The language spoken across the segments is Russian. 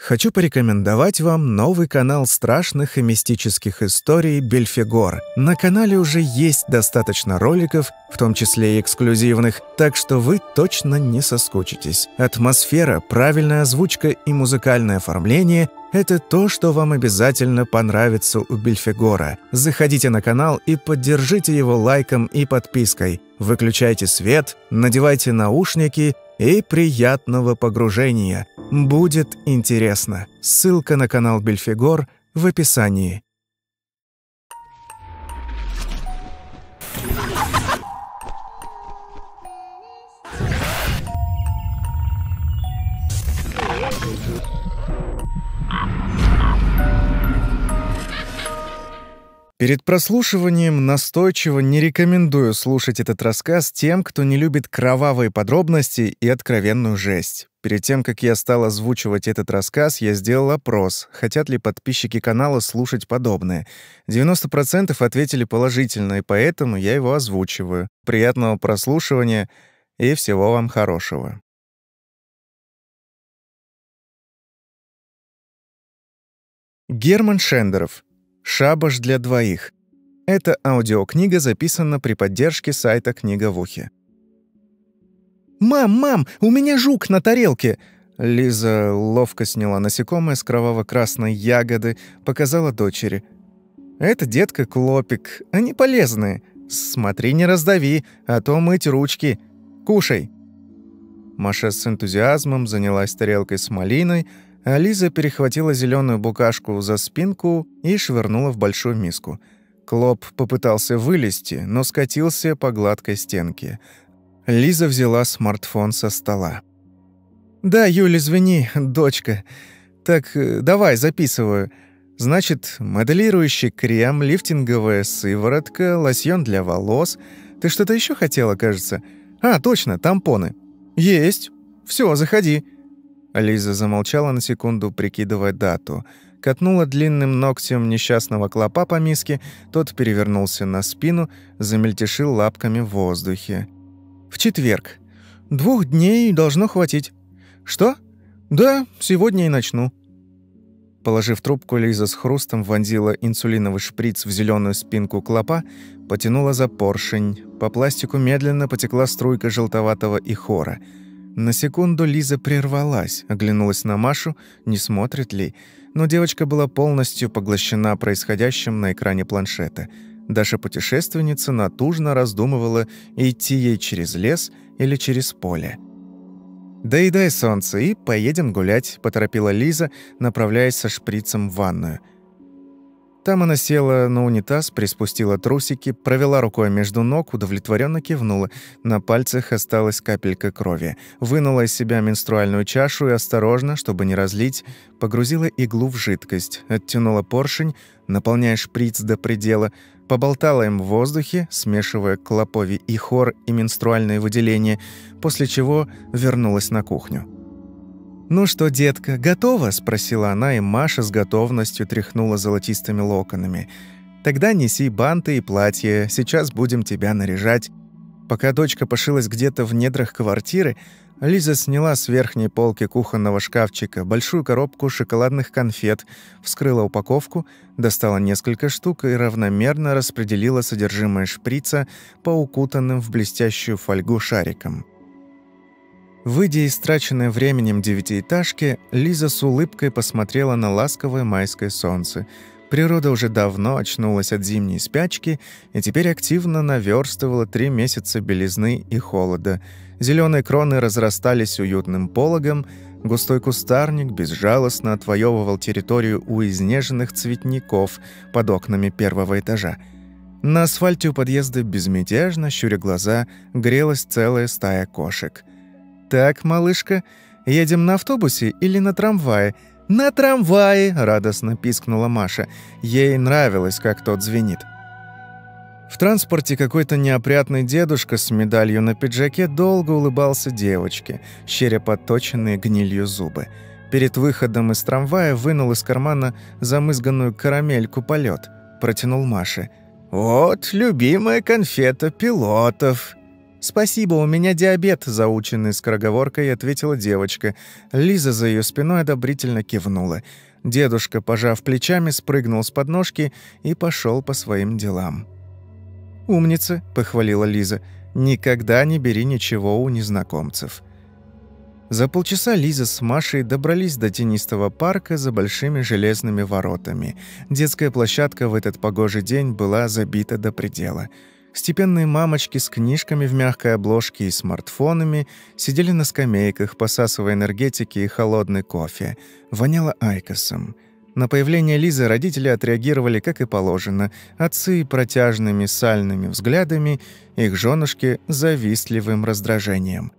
Хочу порекомендовать вам новый канал страшных и мистических историй «Бельфигор». На канале уже есть достаточно роликов, в том числе и эксклюзивных, так что вы точно не соскучитесь. Атмосфера, правильная озвучка и музыкальное оформление – это то, что вам обязательно понравится у Бельфигора. Заходите на канал и поддержите его лайком и подпиской. Выключайте свет, надевайте наушники – и приятного погружения. Будет интересно. Ссылка на канал Бельфигор в описании. Перед прослушиванием настойчиво не рекомендую слушать этот рассказ тем, кто не любит кровавые подробности и откровенную жесть. Перед тем, как я стал озвучивать этот рассказ, я сделал опрос, хотят ли подписчики канала слушать подобное. 90% ответили положительно, и поэтому я его озвучиваю. Приятного прослушивания и всего вам хорошего. Герман Шендеров «Шабаш для двоих». Эта аудиокнига записана при поддержке сайта «Книга в ухе». «Мам, мам, у меня жук на тарелке!» Лиза ловко сняла насекомое с кроваво-красной ягоды, показала дочери. «Это, детка, клопик. Они полезные. Смотри, не раздави, а то мыть ручки. Кушай!» Маша с энтузиазмом занялась тарелкой с малиной, а перехватила зеленую букашку за спинку и швырнула в большую миску. Клоп попытался вылезти, но скатился по гладкой стенке. Лиза взяла смартфон со стола. «Да, Юль, извини, дочка. Так, э, давай, записываю. Значит, моделирующий крем, лифтинговая сыворотка, лосьон для волос. Ты что-то еще хотела, кажется? А, точно, тампоны. Есть. Все, заходи». Лиза замолчала на секунду, прикидывая дату. Катнула длинным ногтем несчастного клопа по миске, тот перевернулся на спину, замельтешил лапками в воздухе. «В четверг. Двух дней должно хватить». «Что?» «Да, сегодня и начну». Положив трубку, Лиза с хрустом вонзила инсулиновый шприц в зеленую спинку клопа, потянула за поршень. По пластику медленно потекла струйка желтоватого ихора — на секунду Лиза прервалась, оглянулась на Машу, не смотрит ли, но девочка была полностью поглощена происходящим на экране планшета. Даша-путешественница натужно раздумывала, идти ей через лес или через поле. «Доедай солнце и поедем гулять», — поторопила Лиза, направляясь со шприцем в ванную. Там она села на унитаз, приспустила трусики, провела рукой между ног, удовлетворенно кивнула. На пальцах осталась капелька крови. Вынула из себя менструальную чашу и осторожно, чтобы не разлить, погрузила иглу в жидкость, оттянула поршень, наполняя шприц до предела, поболтала им в воздухе, смешивая клопови и хор и менструальные выделения, после чего вернулась на кухню. «Ну что, детка, готова?» – спросила она, и Маша с готовностью тряхнула золотистыми локонами. «Тогда неси банты и платье, сейчас будем тебя наряжать». Пока дочка пошилась где-то в недрах квартиры, Лиза сняла с верхней полки кухонного шкафчика большую коробку шоколадных конфет, вскрыла упаковку, достала несколько штук и равномерно распределила содержимое шприца по укутанным в блестящую фольгу шарикам. Выйдя из траченной временем девятиэтажки, Лиза с улыбкой посмотрела на ласковое майское солнце. Природа уже давно очнулась от зимней спячки и теперь активно наверстывала три месяца белизны и холода. Зеленые кроны разрастались уютным пологом, густой кустарник безжалостно отвоевывал территорию у изнеженных цветников под окнами первого этажа. На асфальте у подъезда безмятежно, щуря глаза, грелась целая стая кошек – «Так, малышка, едем на автобусе или на трамвае?» «На трамвае!» — радостно пискнула Маша. Ей нравилось, как тот звенит. В транспорте какой-то неопрятный дедушка с медалью на пиджаке долго улыбался девочке, щеря подточенные гнилью зубы. Перед выходом из трамвая вынул из кармана замызганную карамельку полет, протянул Маше. «Вот, любимая конфета пилотов!» «Спасибо, у меня диабет», — заученный скороговоркой ответила девочка. Лиза за ее спиной одобрительно кивнула. Дедушка, пожав плечами, спрыгнул с подножки и пошел по своим делам. «Умница», — похвалила Лиза. «Никогда не бери ничего у незнакомцев». За полчаса Лиза с Машей добрались до тенистого парка за большими железными воротами. Детская площадка в этот погожий день была забита до предела. Степенные мамочки с книжками в мягкой обложке и смартфонами сидели на скамейках, посасывая энергетики и холодный кофе. Воняло айкосом. На появление Лизы родители отреагировали как и положено. Отцы протяжными сальными взглядами, их женушки завистливым раздражением.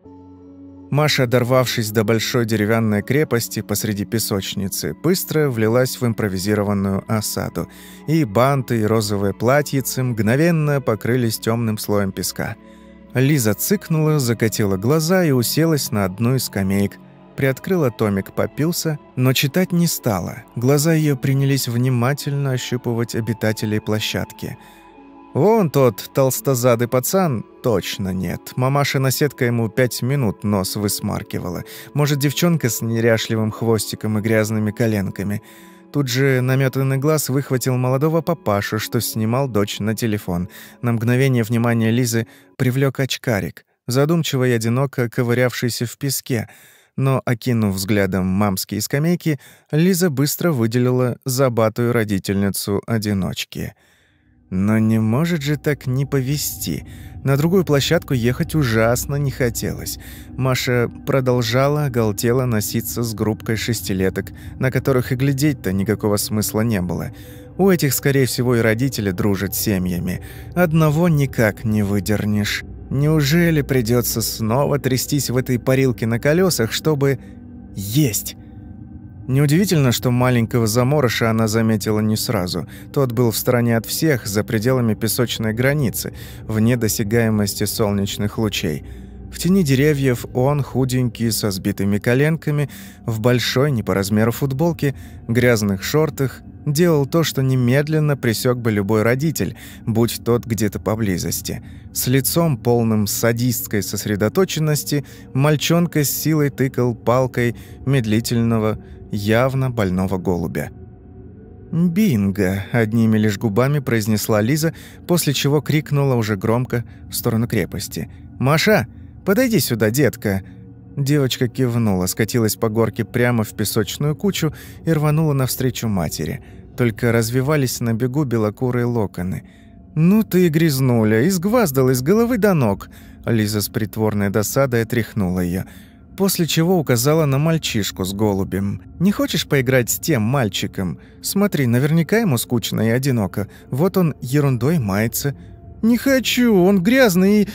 Маша, дорвавшись до большой деревянной крепости посреди песочницы, быстро влилась в импровизированную осаду, и банты и розовые платьицы мгновенно покрылись темным слоем песка. Лиза цыкнула, закатила глаза и уселась на одну из скамеек. Приоткрыла томик Папюса, но читать не стала. Глаза ее принялись внимательно ощупывать обитателей площадки – Вон тот толстозадый пацан точно нет. Мамаша-наседка ему пять минут нос высмаркивала. Может, девчонка с неряшливым хвостиком и грязными коленками. Тут же наметанный глаз выхватил молодого папашу, что снимал дочь на телефон. На мгновение внимание Лизы привлек очкарик, задумчиво и одиноко ковырявшийся в песке. Но, окинув взглядом мамские скамейки, Лиза быстро выделила забатую родительницу одиночки — но не может же так не повести. На другую площадку ехать ужасно не хотелось. Маша продолжала оголтело носиться с группкой шестилеток, на которых и глядеть-то никакого смысла не было. У этих, скорее всего, и родители дружат семьями. Одного никак не выдернешь. Неужели придется снова трястись в этой парилке на колесах, чтобы есть? Неудивительно, что маленького заморыша она заметила не сразу. Тот был в стороне от всех, за пределами песочной границы, вне досягаемости солнечных лучей. В тени деревьев он, худенький, со сбитыми коленками, в большой, не по размеру футболке, грязных шортах, делал то, что немедленно пресек бы любой родитель, будь тот где-то поблизости. С лицом, полным садистской сосредоточенности, мальчонка с силой тыкал палкой медлительного, явно больного голубя. «Бинго!» – одними лишь губами произнесла Лиза, после чего крикнула уже громко в сторону крепости. «Маша, подойди сюда, детка!» Девочка кивнула, скатилась по горке прямо в песочную кучу и рванула навстречу матери. Только развивались на бегу белокурые локоны. «Ну ты и грязнуля, изгваздал из головы до ног!» Лиза с притворной досадой отряхнула ее после чего указала на мальчишку с голубем. «Не хочешь поиграть с тем мальчиком? Смотри, наверняка ему скучно и одиноко. Вот он ерундой мается». «Не хочу, он грязный и...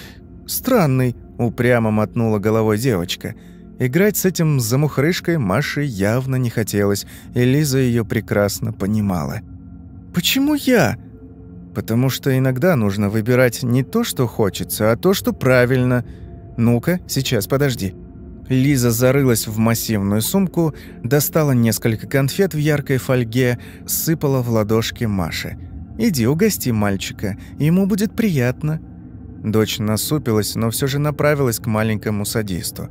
странный», — упрямо мотнула головой девочка. Играть с этим замухрышкой Маше явно не хотелось, и Лиза ее прекрасно понимала. «Почему я?» «Потому что иногда нужно выбирать не то, что хочется, а то, что правильно. Ну-ка, сейчас, подожди». Лиза зарылась в массивную сумку, достала несколько конфет в яркой фольге, сыпала в ладошки Маше. «Иди угости мальчика, ему будет приятно». Дочь насупилась, но все же направилась к маленькому садисту.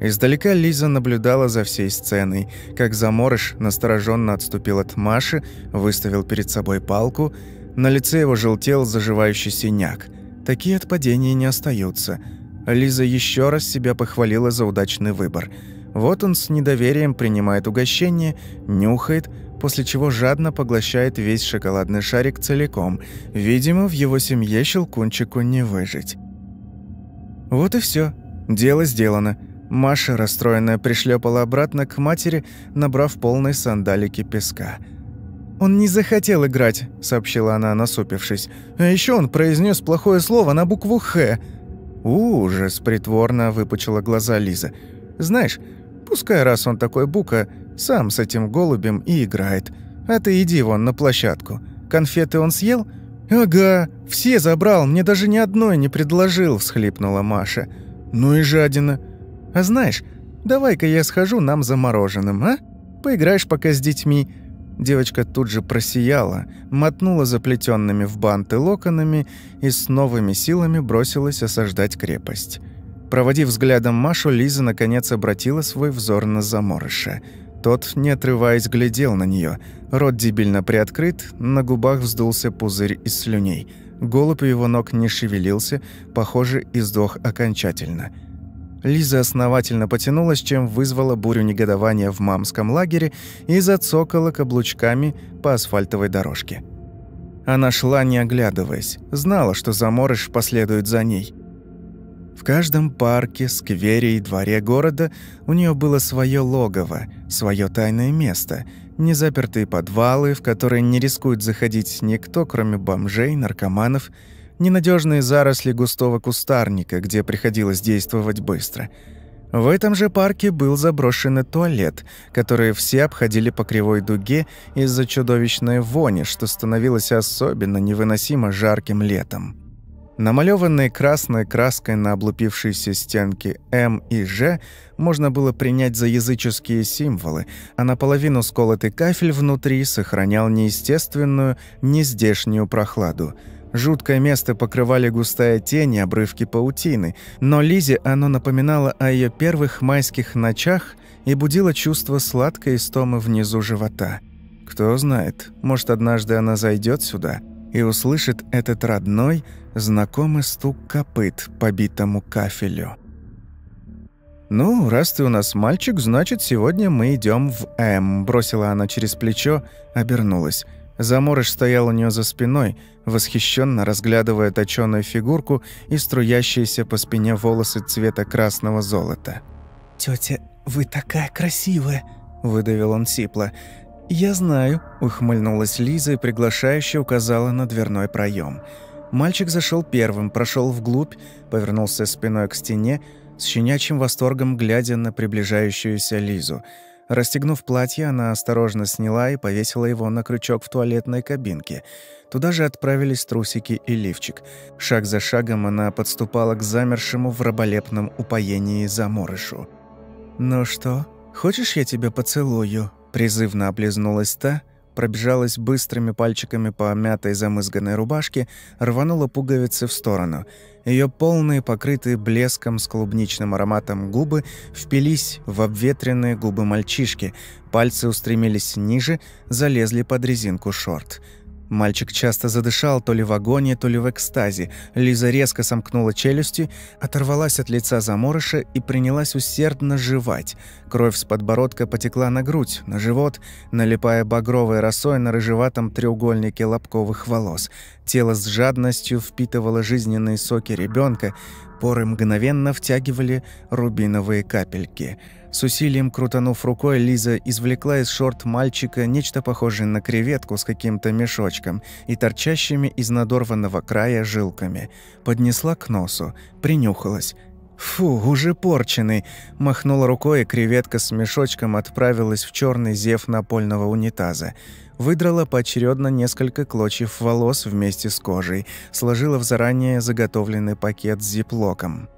Издалека Лиза наблюдала за всей сценой, как заморыш настороженно отступил от Маши, выставил перед собой палку. На лице его желтел заживающий синяк. Такие от падения не остаются – Лиза еще раз себя похвалила за удачный выбор. Вот он с недоверием принимает угощение, нюхает, после чего жадно поглощает весь шоколадный шарик целиком. Видимо, в его семье щелкунчику не выжить. Вот и все. Дело сделано. Маша, расстроенная, пришлепала обратно к матери, набрав полной сандалики песка. «Он не захотел играть», — сообщила она, насупившись. «А еще он произнес плохое слово на букву «Х». «Ужас!» – притворно выпучила глаза Лиза. «Знаешь, пускай раз он такой бука, сам с этим голубем и играет. А ты иди вон на площадку. Конфеты он съел?» «Ага, все забрал, мне даже ни одной не предложил», – всхлипнула Маша. «Ну и жадина. А знаешь, давай-ка я схожу нам за мороженым, а? Поиграешь пока с детьми. Девочка тут же просияла, мотнула заплетенными в банты локонами и с новыми силами бросилась осаждать крепость. Проводив взглядом Машу, Лиза наконец обратила свой взор на заморыша. Тот, не отрываясь, глядел на нее. Рот дебильно приоткрыт, на губах вздулся пузырь из слюней. Голубь его ног не шевелился, похоже, издох окончательно – Лиза основательно потянулась, чем вызвала бурю негодования в мамском лагере и зацокала каблучками по асфальтовой дорожке. Она шла, не оглядываясь, знала, что заморыш последует за ней. В каждом парке, сквере и дворе города у нее было свое логово, свое тайное место, незапертые подвалы, в которые не рискует заходить никто, кроме бомжей, наркоманов ненадежные заросли густого кустарника, где приходилось действовать быстро. В этом же парке был заброшенный туалет, который все обходили по кривой дуге из-за чудовищной вони, что становилось особенно невыносимо жарким летом. Намалёванные красной краской на облупившейся стенке «М» и «Ж» можно было принять за языческие символы, а наполовину сколотый кафель внутри сохранял неестественную, нездешнюю прохладу – Жуткое место покрывали густая тень и обрывки паутины, но Лизе оно напоминало о ее первых майских ночах и будило чувство сладкой истомы внизу живота. Кто знает, может, однажды она зайдет сюда и услышит этот родной, знакомый стук копыт по битому кафелю. «Ну, раз ты у нас мальчик, значит, сегодня мы идем в М», бросила она через плечо, обернулась. Заморыш стоял у нее за спиной, восхищенно разглядывая точёную фигурку и струящиеся по спине волосы цвета красного золота. «Тётя, вы такая красивая!» – выдавил он сипло. «Я знаю», – ухмыльнулась Лиза и приглашающе указала на дверной проем. Мальчик зашел первым, прошел вглубь, повернулся спиной к стене, с щенячьим восторгом глядя на приближающуюся Лизу – Расстегнув платье, она осторожно сняла и повесила его на крючок в туалетной кабинке. Туда же отправились трусики и лифчик. Шаг за шагом она подступала к замершему в раболепном упоении заморышу. «Ну что, хочешь, я тебя поцелую?» Призывно облизнулась та, пробежалась быстрыми пальчиками по мятой замызганной рубашке, рванула пуговицы в сторону – ее полные, покрытые блеском с клубничным ароматом губы впились в обветренные губы мальчишки, пальцы устремились ниже, залезли под резинку шорт – Мальчик часто задышал то ли в агонии, то ли в экстазе. Лиза резко сомкнула челюсти, оторвалась от лица заморыша и принялась усердно жевать. Кровь с подбородка потекла на грудь, на живот, налипая багровой росой на рыжеватом треугольнике лобковых волос. Тело с жадностью впитывало жизненные соки ребенка, поры мгновенно втягивали рубиновые капельки – с усилием крутанув рукой, Лиза извлекла из шорт мальчика нечто похожее на креветку с каким-то мешочком и торчащими из надорванного края жилками. Поднесла к носу, принюхалась. «Фу, уже порченый!» Махнула рукой, и креветка с мешочком отправилась в черный зев напольного унитаза. Выдрала поочередно несколько клочьев волос вместе с кожей, сложила в заранее заготовленный пакет с зиплоком.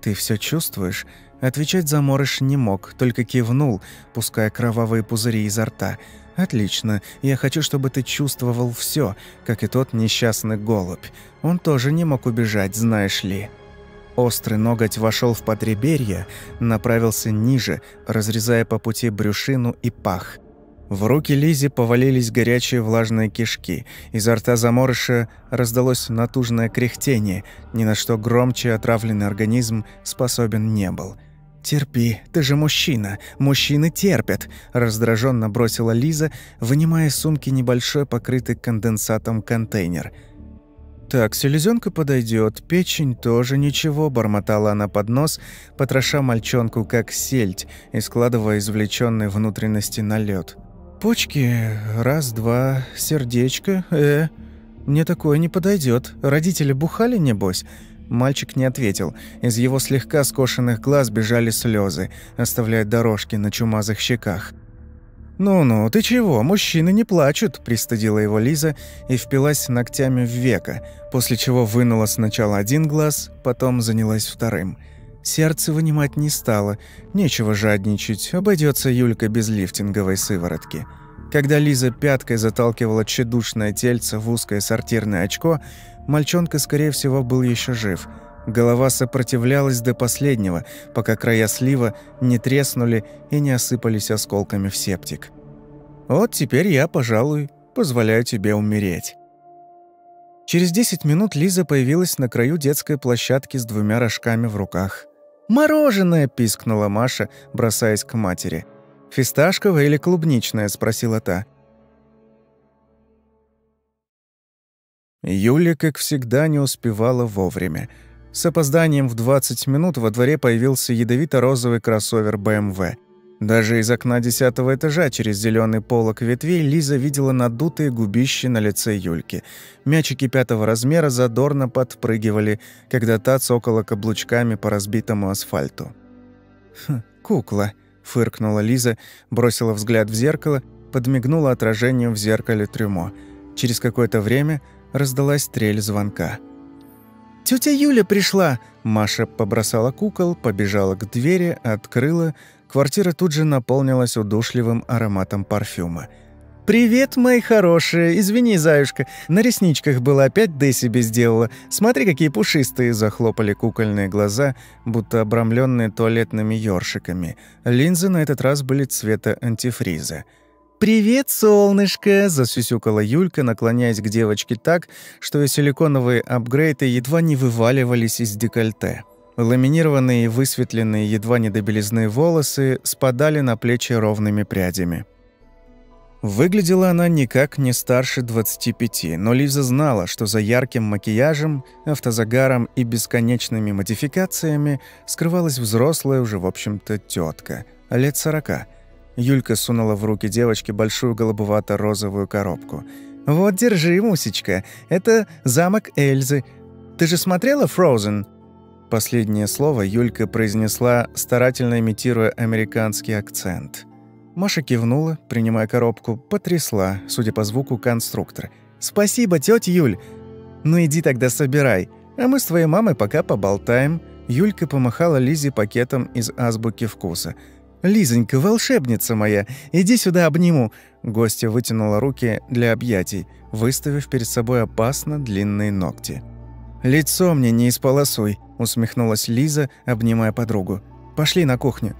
«Ты все чувствуешь?» Отвечать заморыш не мог, только кивнул, пуская кровавые пузыри изо рта. «Отлично. Я хочу, чтобы ты чувствовал все, как и тот несчастный голубь. Он тоже не мог убежать, знаешь ли». Острый ноготь вошел в подреберье, направился ниже, разрезая по пути брюшину и пах – в руки Лизи повалились горячие влажные кишки. Изо рта заморыша раздалось натужное кряхтение, ни на что громче отравленный организм способен не был. «Терпи, ты же мужчина, мужчины терпят», – раздраженно бросила Лиза, вынимая из сумки небольшой покрытый конденсатом контейнер. «Так, селезенка подойдет, печень тоже ничего», – бормотала она под нос, потроша мальчонку как сельдь и складывая извлеченные внутренности на лед. «Почки, раз-два, сердечко, э, мне такое не подойдет. Родители бухали, небось?» Мальчик не ответил. Из его слегка скошенных глаз бежали слезы, оставляя дорожки на чумазых щеках. «Ну-ну, ты чего? Мужчины не плачут», – пристыдила его Лиза и впилась ногтями в века, после чего вынула сначала один глаз, потом занялась вторым – Сердце вынимать не стало. Нечего жадничать, обойдется Юлька без лифтинговой сыворотки. Когда Лиза пяткой заталкивала тщедушное тельце в узкое сортирное очко, мальчонка, скорее всего, был еще жив. Голова сопротивлялась до последнего, пока края слива не треснули и не осыпались осколками в септик. «Вот теперь я, пожалуй, позволяю тебе умереть». Через 10 минут Лиза появилась на краю детской площадки с двумя рожками в руках. «Мороженое!» – пискнула Маша, бросаясь к матери. «Фисташковое или клубничное?» – спросила та. Юля, как всегда, не успевала вовремя. С опозданием в 20 минут во дворе появился ядовито-розовый кроссовер BMW – даже из окна десятого этажа через зеленый полок ветвей Лиза видела надутые губищи на лице Юльки. Мячики пятого размера задорно подпрыгивали, когда та цокала каблучками по разбитому асфальту. «Хм, кукла», — фыркнула Лиза, бросила взгляд в зеркало, подмигнула отражению в зеркале трюмо. Через какое-то время раздалась трель звонка. «Тётя Юля пришла!» Маша побросала кукол, побежала к двери, открыла, Квартира тут же наполнилась удушливым ароматом парфюма. «Привет, мои хорошие! Извини, заюшка, на ресничках было опять Дэ себе сделала. Смотри, какие пушистые!» Захлопали кукольные глаза, будто обрамленные туалетными ёршиками. Линзы на этот раз были цвета антифриза. «Привет, солнышко!» – засюсюкала Юлька, наклоняясь к девочке так, что силиконовые апгрейды едва не вываливались из декольте. Ламинированные и высветленные едва не до волосы спадали на плечи ровными прядями. Выглядела она никак не старше 25, но Лиза знала, что за ярким макияжем, автозагаром и бесконечными модификациями скрывалась взрослая уже, в общем-то, тетка, лет сорока. Юлька сунула в руки девочки большую голубовато-розовую коробку. «Вот, держи, Мусечка, это замок Эльзы. Ты же смотрела «Фроузен»?» Последнее слово Юлька произнесла, старательно имитируя американский акцент. Маша кивнула, принимая коробку, потрясла, судя по звуку, конструктор. «Спасибо, тётя Юль! Ну иди тогда собирай, а мы с твоей мамой пока поболтаем». Юлька помахала Лизе пакетом из азбуки вкуса. «Лизонька, волшебница моя, иди сюда обниму!» Гостья вытянула руки для объятий, выставив перед собой опасно длинные ногти. «Лицо мне не исполосуй», — усмехнулась Лиза, обнимая подругу. «Пошли на кухню.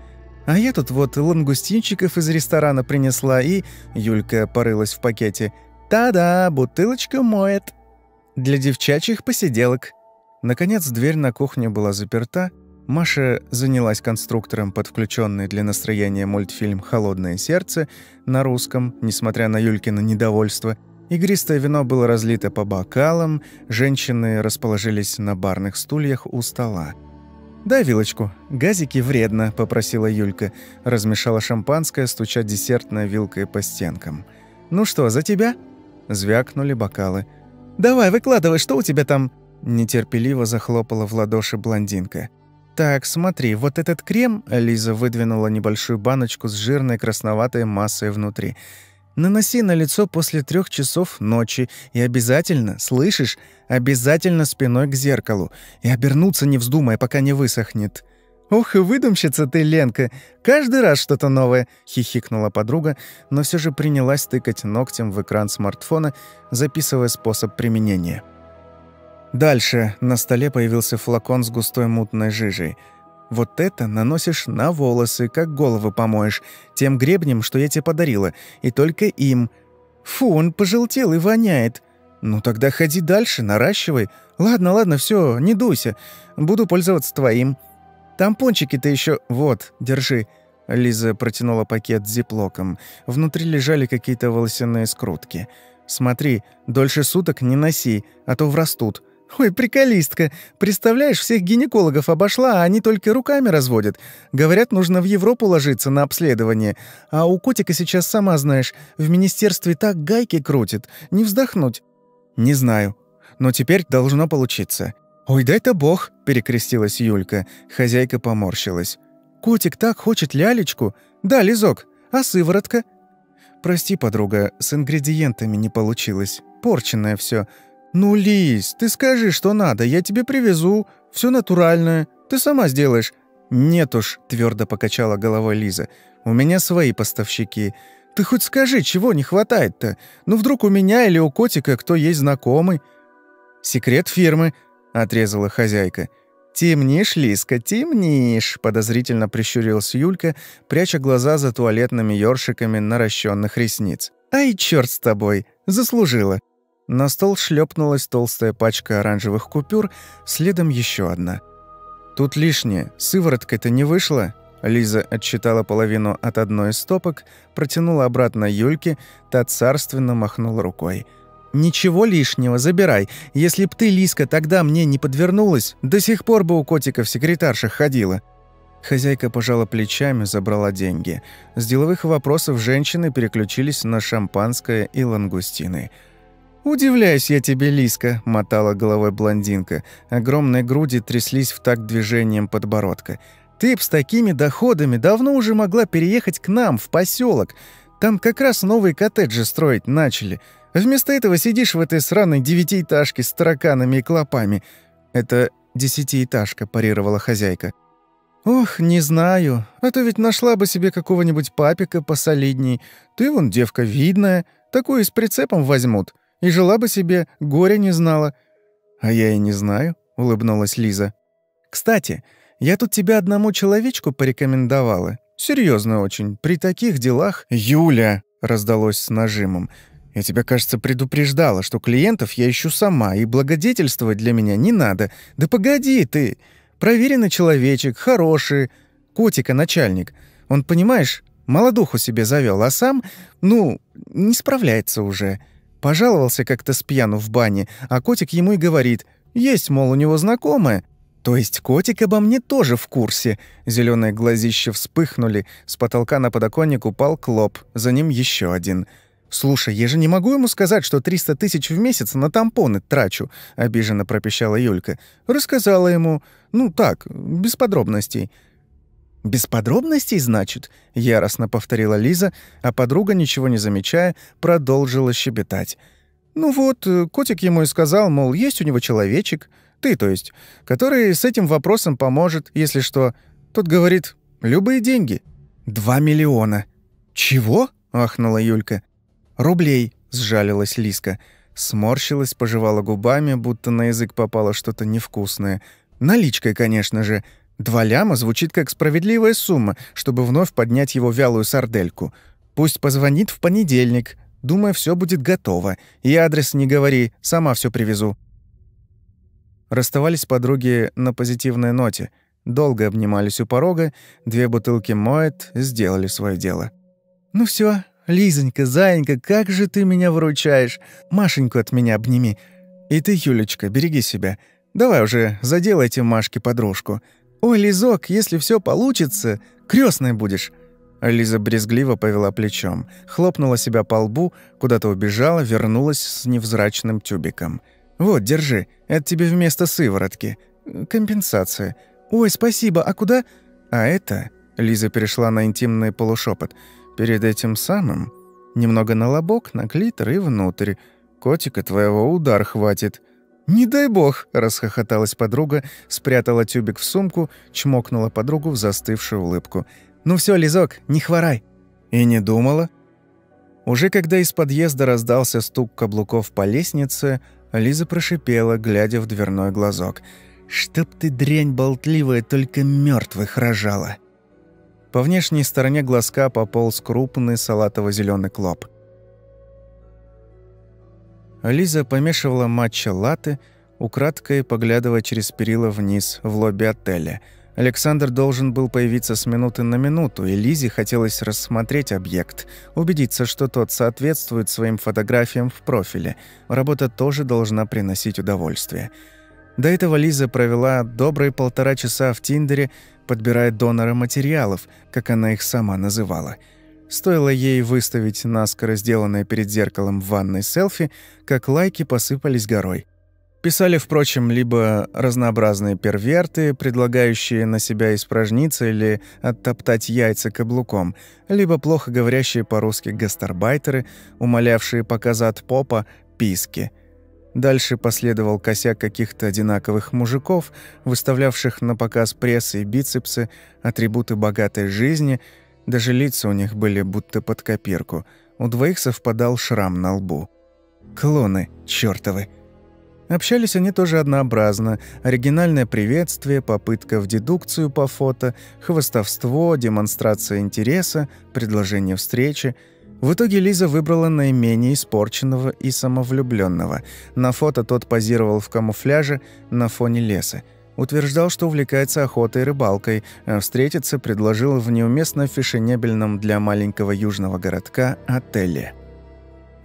А я тут вот лангустинчиков из ресторана принесла и...» Юлька порылась в пакете. «Та-да, бутылочка моет. Для девчачьих посиделок». Наконец дверь на кухню была заперта. Маша занялась конструктором под включенный для настроения мультфильм «Холодное сердце» на русском, несмотря на Юлькино недовольство — Игристое вино было разлито по бокалам, женщины расположились на барных стульях у стола. «Дай вилочку. Газики вредно», — попросила Юлька. Размешала шампанское, стуча десертной вилкой по стенкам. «Ну что, за тебя?» Звякнули бокалы. «Давай, выкладывай, что у тебя там?» Нетерпеливо захлопала в ладоши блондинка. «Так, смотри, вот этот крем...» Лиза выдвинула небольшую баночку с жирной красноватой массой внутри. Наноси на лицо после трех часов ночи и обязательно, слышишь, обязательно спиной к зеркалу. И обернуться не вздумай, пока не высохнет». «Ох, и выдумщица ты, Ленка! Каждый раз что-то новое!» — хихикнула подруга, но все же принялась тыкать ногтем в экран смартфона, записывая способ применения. Дальше на столе появился флакон с густой мутной жижей — вот это наносишь на волосы, как голову помоешь, тем гребнем, что я тебе подарила, и только им. Фу, он пожелтел и воняет. Ну тогда ходи дальше, наращивай. Ладно, ладно, все, не дуйся. Буду пользоваться твоим. Тампончики-то еще, вот, держи. Лиза протянула пакет с зиплоком. Внутри лежали какие-то волосяные скрутки. Смотри, дольше суток не носи, а то врастут. «Ой, приколистка! Представляешь, всех гинекологов обошла, а они только руками разводят. Говорят, нужно в Европу ложиться на обследование. А у котика сейчас, сама знаешь, в министерстве так гайки крутит. Не вздохнуть». «Не знаю. Но теперь должно получиться». «Ой, дай-то бог!» — перекрестилась Юлька. Хозяйка поморщилась. «Котик так хочет лялечку. Да, Лизок. А сыворотка?» «Прости, подруга, с ингредиентами не получилось. Порченное все. «Ну, Лиз, ты скажи, что надо, я тебе привезу. Все натуральное. Ты сама сделаешь». «Нет уж», — твердо покачала головой Лиза. «У меня свои поставщики. Ты хоть скажи, чего не хватает-то? Ну, вдруг у меня или у котика кто есть знакомый?» «Секрет фирмы», — отрезала хозяйка. «Темнишь, Лиска, темнишь», — подозрительно прищурилась Юлька, пряча глаза за туалетными ёршиками наращенных ресниц. «Ай, чёрт с тобой! Заслужила!» На стол шлепнулась толстая пачка оранжевых купюр, следом еще одна. «Тут лишнее. Сыворотка-то не вышла?» Лиза отчитала половину от одной из стопок, протянула обратно Юльке, та царственно махнула рукой. «Ничего лишнего, забирай. Если б ты, Лиска, тогда мне не подвернулась, до сих пор бы у котика в секретаршах ходила». Хозяйка пожала плечами, забрала деньги. С деловых вопросов женщины переключились на шампанское и лангустины – «Удивляюсь я тебе, Лиска», — мотала головой блондинка. Огромные груди тряслись в такт движением подбородка. «Ты б с такими доходами давно уже могла переехать к нам, в поселок. Там как раз новые коттеджи строить начали. Вместо этого сидишь в этой сраной девятиэтажке с тараканами и клопами». «Это десятиэтажка», — парировала хозяйка. «Ох, не знаю. А то ведь нашла бы себе какого-нибудь папика посолидней. Ты вон девка видная, такую с прицепом возьмут и жила бы себе, горя не знала». «А я и не знаю», — улыбнулась Лиза. «Кстати, я тут тебя одному человечку порекомендовала. Серьезно очень. При таких делах...» «Юля!» — раздалось с нажимом. «Я тебя, кажется, предупреждала, что клиентов я ищу сама, и благодетельствовать для меня не надо. Да погоди ты! Проверенный человечек, хороший. Котика начальник. Он, понимаешь, молодуху себе завел, а сам, ну, не справляется уже. Пожаловался как-то с пьяну в бане, а котик ему и говорит, есть, мол, у него знакомая. То есть котик обо мне тоже в курсе. Зеленые глазища вспыхнули, с потолка на подоконник упал клоп, за ним еще один. «Слушай, я же не могу ему сказать, что 300 тысяч в месяц на тампоны трачу», — обиженно пропищала Юлька. Рассказала ему, ну так, без подробностей. «Без подробностей, значит?» — яростно повторила Лиза, а подруга, ничего не замечая, продолжила щебетать. «Ну вот, э, котик ему и сказал, мол, есть у него человечек, ты, то есть, который с этим вопросом поможет, если что. Тот говорит, любые деньги. Два миллиона». «Чего?» — ахнула Юлька. «Рублей», — сжалилась Лиска. Сморщилась, пожевала губами, будто на язык попало что-то невкусное. Наличкой, конечно же. Два ляма звучит как справедливая сумма, чтобы вновь поднять его вялую сардельку. Пусть позвонит в понедельник. Думаю, все будет готово. И адрес не говори, сама все привезу. Расставались подруги на позитивной ноте. Долго обнимались у порога, две бутылки моет, сделали свое дело. «Ну все, Лизонька, зайенька, как же ты меня выручаешь! Машеньку от меня обними. И ты, Юлечка, береги себя. Давай уже, заделайте Машке подружку. «Ой, Лизок, если все получится, крестной будешь». Лиза брезгливо повела плечом, хлопнула себя по лбу, куда-то убежала, вернулась с невзрачным тюбиком. «Вот, держи, это тебе вместо сыворотки. Компенсация. Ой, спасибо, а куда?» «А это...» — Лиза перешла на интимный полушепот. «Перед этим самым...» Немного на лобок, на клитор и внутрь. Котика твоего удар хватит. «Не дай бог!» – расхохоталась подруга, спрятала тюбик в сумку, чмокнула подругу в застывшую улыбку. «Ну все, Лизок, не хворай!» И не думала. Уже когда из подъезда раздался стук каблуков по лестнице, Лиза прошипела, глядя в дверной глазок. «Чтоб ты, дрянь болтливая, только мертвых рожала!» По внешней стороне глазка пополз крупный салатово зеленый клоп – Лиза помешивала матча латы, украдкой поглядывая через перила вниз, в лобби отеля. Александр должен был появиться с минуты на минуту, и Лизе хотелось рассмотреть объект, убедиться, что тот соответствует своим фотографиям в профиле. Работа тоже должна приносить удовольствие. До этого Лиза провела добрые полтора часа в Тиндере, подбирая донора материалов, как она их сама называла – Стоило ей выставить наскоро сделанное перед зеркалом в ванной селфи, как лайки посыпались горой. Писали, впрочем, либо разнообразные перверты, предлагающие на себя испражниться или оттоптать яйца каблуком, либо плохо говорящие по-русски гастарбайтеры, умолявшие показать попа писки. Дальше последовал косяк каких-то одинаковых мужиков, выставлявших на показ прессы и бицепсы, атрибуты богатой жизни – Даже лица у них были будто под копирку. У двоих совпадал шрам на лбу. Клоны чёртовы. Общались они тоже однообразно. Оригинальное приветствие, попытка в дедукцию по фото, хвостовство, демонстрация интереса, предложение встречи. В итоге Лиза выбрала наименее испорченного и самовлюбленного. На фото тот позировал в камуфляже на фоне леса. Утверждал, что увлекается охотой и рыбалкой, а встретиться предложил в неуместно фешенебельном для маленького южного городка отеле.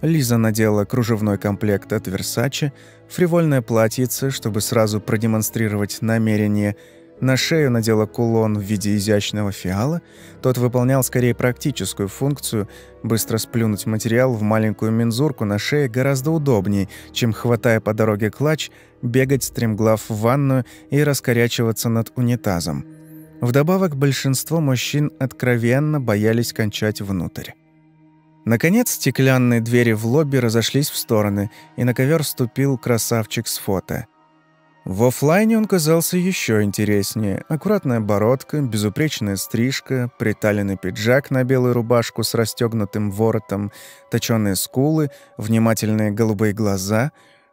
Лиза надела кружевной комплект от Versace, фривольное платьице, чтобы сразу продемонстрировать намерение. На шею надела кулон в виде изящного фиала. Тот выполнял скорее практическую функцию. Быстро сплюнуть материал в маленькую мензурку на шее гораздо удобнее, чем, хватая по дороге клатч, бегать стремглав в ванную и раскорячиваться над унитазом. Вдобавок, большинство мужчин откровенно боялись кончать внутрь. Наконец, стеклянные двери в лобби разошлись в стороны, и на ковер вступил красавчик с фото. В офлайне он казался еще интереснее. Аккуратная бородка, безупречная стрижка, приталенный пиджак на белую рубашку с расстегнутым воротом, точёные скулы, внимательные голубые глаза.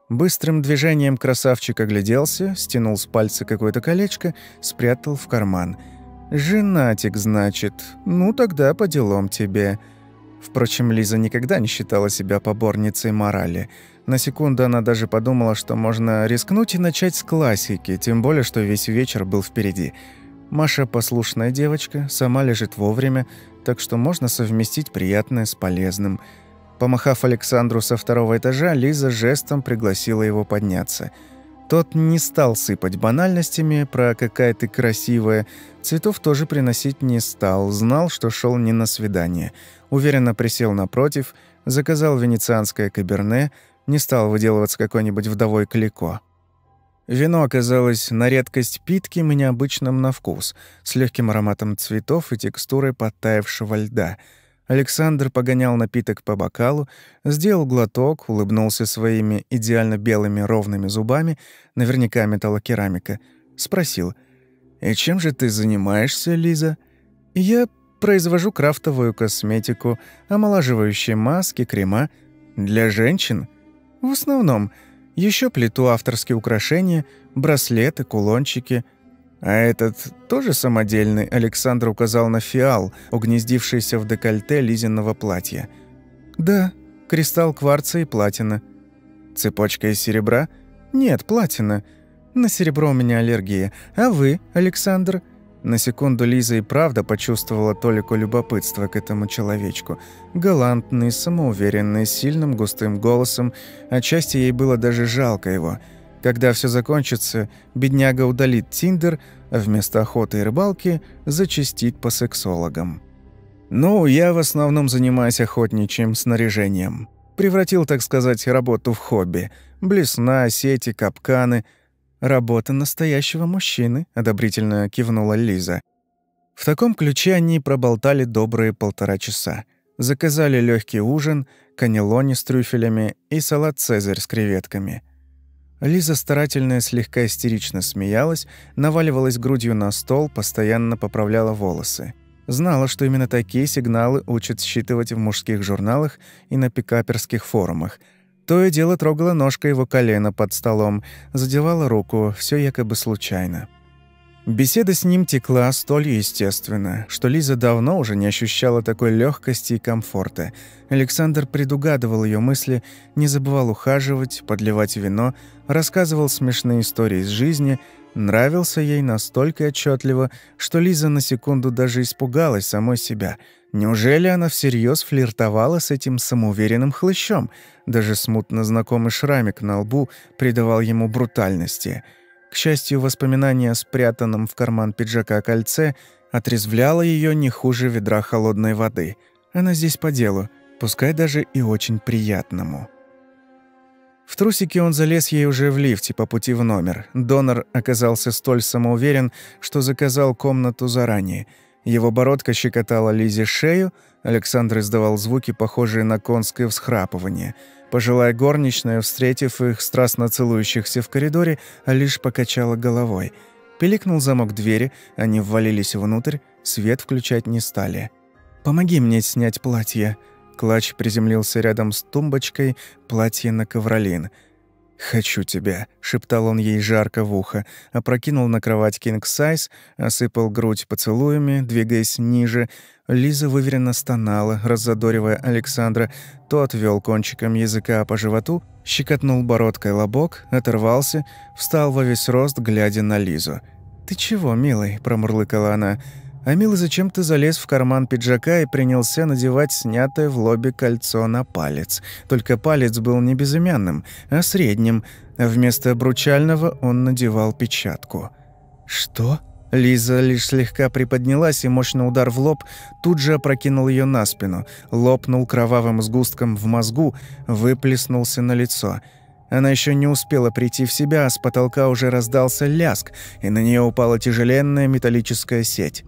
Быстрым движением красавчик огляделся, стянул с пальца какое-то колечко, спрятал в карман. «Женатик, значит. Ну, тогда по делам тебе». Впрочем, Лиза никогда не считала себя поборницей морали. На секунду она даже подумала, что можно рискнуть и начать с классики, тем более, что весь вечер был впереди. Маша послушная девочка, сама лежит вовремя, так что можно совместить приятное с полезным. Помахав Александру со второго этажа, Лиза жестом пригласила его подняться – тот не стал сыпать банальностями про «какая ты красивая». Цветов тоже приносить не стал, знал, что шел не на свидание. Уверенно присел напротив, заказал венецианское каберне, не стал выделываться какой-нибудь вдовой клико. Вино оказалось на редкость питким и необычным на вкус, с легким ароматом цветов и текстурой подтаявшего льда — Александр погонял напиток по бокалу, сделал глоток, улыбнулся своими идеально белыми ровными зубами, наверняка металлокерамика, спросил, «И чем же ты занимаешься, Лиза?» «Я произвожу крафтовую косметику, омолаживающие маски, крема. Для женщин? В основном. Еще плету авторские украшения, браслеты, кулончики — «А этот тоже самодельный?» Александр указал на фиал, угнездившийся в декольте Лизиного платья. «Да, кристалл кварца и платина». «Цепочка из серебра?» «Нет, платина. На серебро у меня аллергия. А вы, Александр?» На секунду Лиза и правда почувствовала толику любопытства к этому человечку. Галантный, самоуверенный, сильным густым голосом. Отчасти ей было даже жалко его – когда все закончится, бедняга удалит Тиндер, а вместо охоты и рыбалки зачастит по сексологам. Ну, я в основном занимаюсь охотничьим снаряжением. Превратил, так сказать, работу в хобби. Блесна, сети, капканы. Работа настоящего мужчины, одобрительно кивнула Лиза. В таком ключе они проболтали добрые полтора часа. Заказали легкий ужин, канелони с трюфелями и салат «Цезарь» с креветками – Лиза старательно и слегка истерично смеялась, наваливалась грудью на стол, постоянно поправляла волосы. Знала, что именно такие сигналы учат считывать в мужских журналах и на пикаперских форумах. То и дело трогала ножкой его колено под столом, задевала руку, все якобы случайно. Беседа с ним текла столь естественно, что Лиза давно уже не ощущала такой легкости и комфорта. Александр предугадывал ее мысли, не забывал ухаживать, подливать вино, рассказывал смешные истории из жизни, нравился ей настолько отчетливо, что Лиза на секунду даже испугалась самой себя. Неужели она всерьез флиртовала с этим самоуверенным хлыщом? Даже смутно знакомый шрамик на лбу придавал ему брутальности – к счастью, воспоминание о спрятанном в карман пиджака кольце отрезвляло ее не хуже ведра холодной воды. Она здесь по делу, пускай даже и очень приятному. В трусике он залез ей уже в лифте по пути в номер. Донор оказался столь самоуверен, что заказал комнату заранее. Его бородка щекотала Лизе шею, Александр издавал звуки, похожие на конское всхрапывание – Пожилая горничная, встретив их, страстно целующихся в коридоре, лишь покачала головой. Пиликнул замок двери, они ввалились внутрь, свет включать не стали. «Помоги мне снять платье». Клач приземлился рядом с тумбочкой, платье на ковролин. «Хочу тебя», — шептал он ей жарко в ухо, опрокинул на кровать кинг-сайз, осыпал грудь поцелуями, двигаясь ниже. Лиза выверенно стонала, раззадоривая Александра, то отвел кончиком языка по животу, щекотнул бородкой лобок, оторвался, встал во весь рост, глядя на Лизу. «Ты чего, милый?» – промурлыкала она. А милый зачем-то залез в карман пиджака и принялся надевать снятое в лобе кольцо на палец. Только палец был не безымянным, а средним, вместо обручального он надевал печатку. «Что?» Лиза лишь слегка приподнялась, и мощный удар в лоб тут же опрокинул ее на спину, лопнул кровавым сгустком в мозгу, выплеснулся на лицо. Она еще не успела прийти в себя, а с потолка уже раздался ляск, и на нее упала тяжеленная металлическая сеть.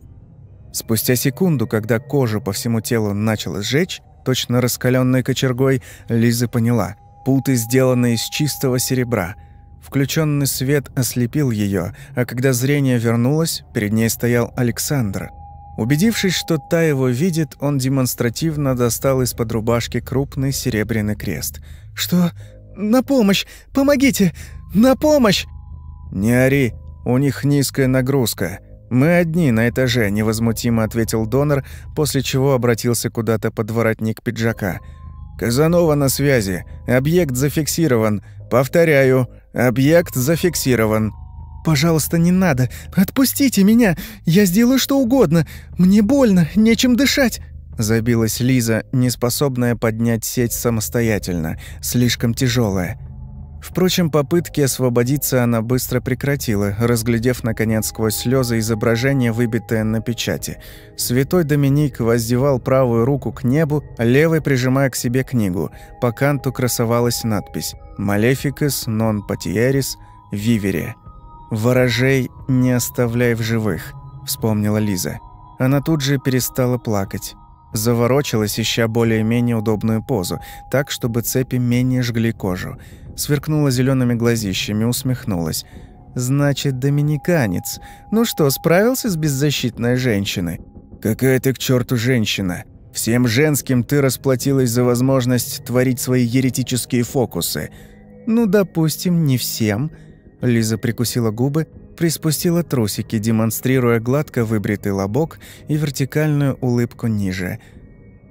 Спустя секунду, когда кожу по всему телу начало сжечь, точно раскаленной кочергой, Лиза поняла – путы сделаны из чистого серебра. Включенный свет ослепил ее, а когда зрение вернулось, перед ней стоял Александр. Убедившись, что та его видит, он демонстративно достал из-под рубашки крупный серебряный крест. «Что? На помощь! Помогите! На помощь!» «Не ори, у них низкая нагрузка. «Мы одни на этаже», – невозмутимо ответил донор, после чего обратился куда-то под воротник пиджака. «Казанова на связи. Объект зафиксирован. Повторяю, объект зафиксирован». «Пожалуйста, не надо. Отпустите меня. Я сделаю что угодно. Мне больно, нечем дышать». Забилась Лиза, неспособная поднять сеть самостоятельно, слишком тяжелая. Впрочем, попытки освободиться она быстро прекратила, разглядев, наконец, сквозь слезы изображение, выбитое на печати. Святой Доминик воздевал правую руку к небу, левой прижимая к себе книгу. По канту красовалась надпись «Малефикус нон патиерис вивере». «Ворожей не оставляй в живых», — вспомнила Лиза. Она тут же перестала плакать. Заворочилась, ища более-менее удобную позу, так, чтобы цепи менее жгли кожу сверкнула зелеными глазищами, усмехнулась. «Значит, доминиканец. Ну что, справился с беззащитной женщиной?» «Какая ты к черту женщина? Всем женским ты расплатилась за возможность творить свои еретические фокусы». «Ну, допустим, не всем». Лиза прикусила губы, приспустила трусики, демонстрируя гладко выбритый лобок и вертикальную улыбку ниже –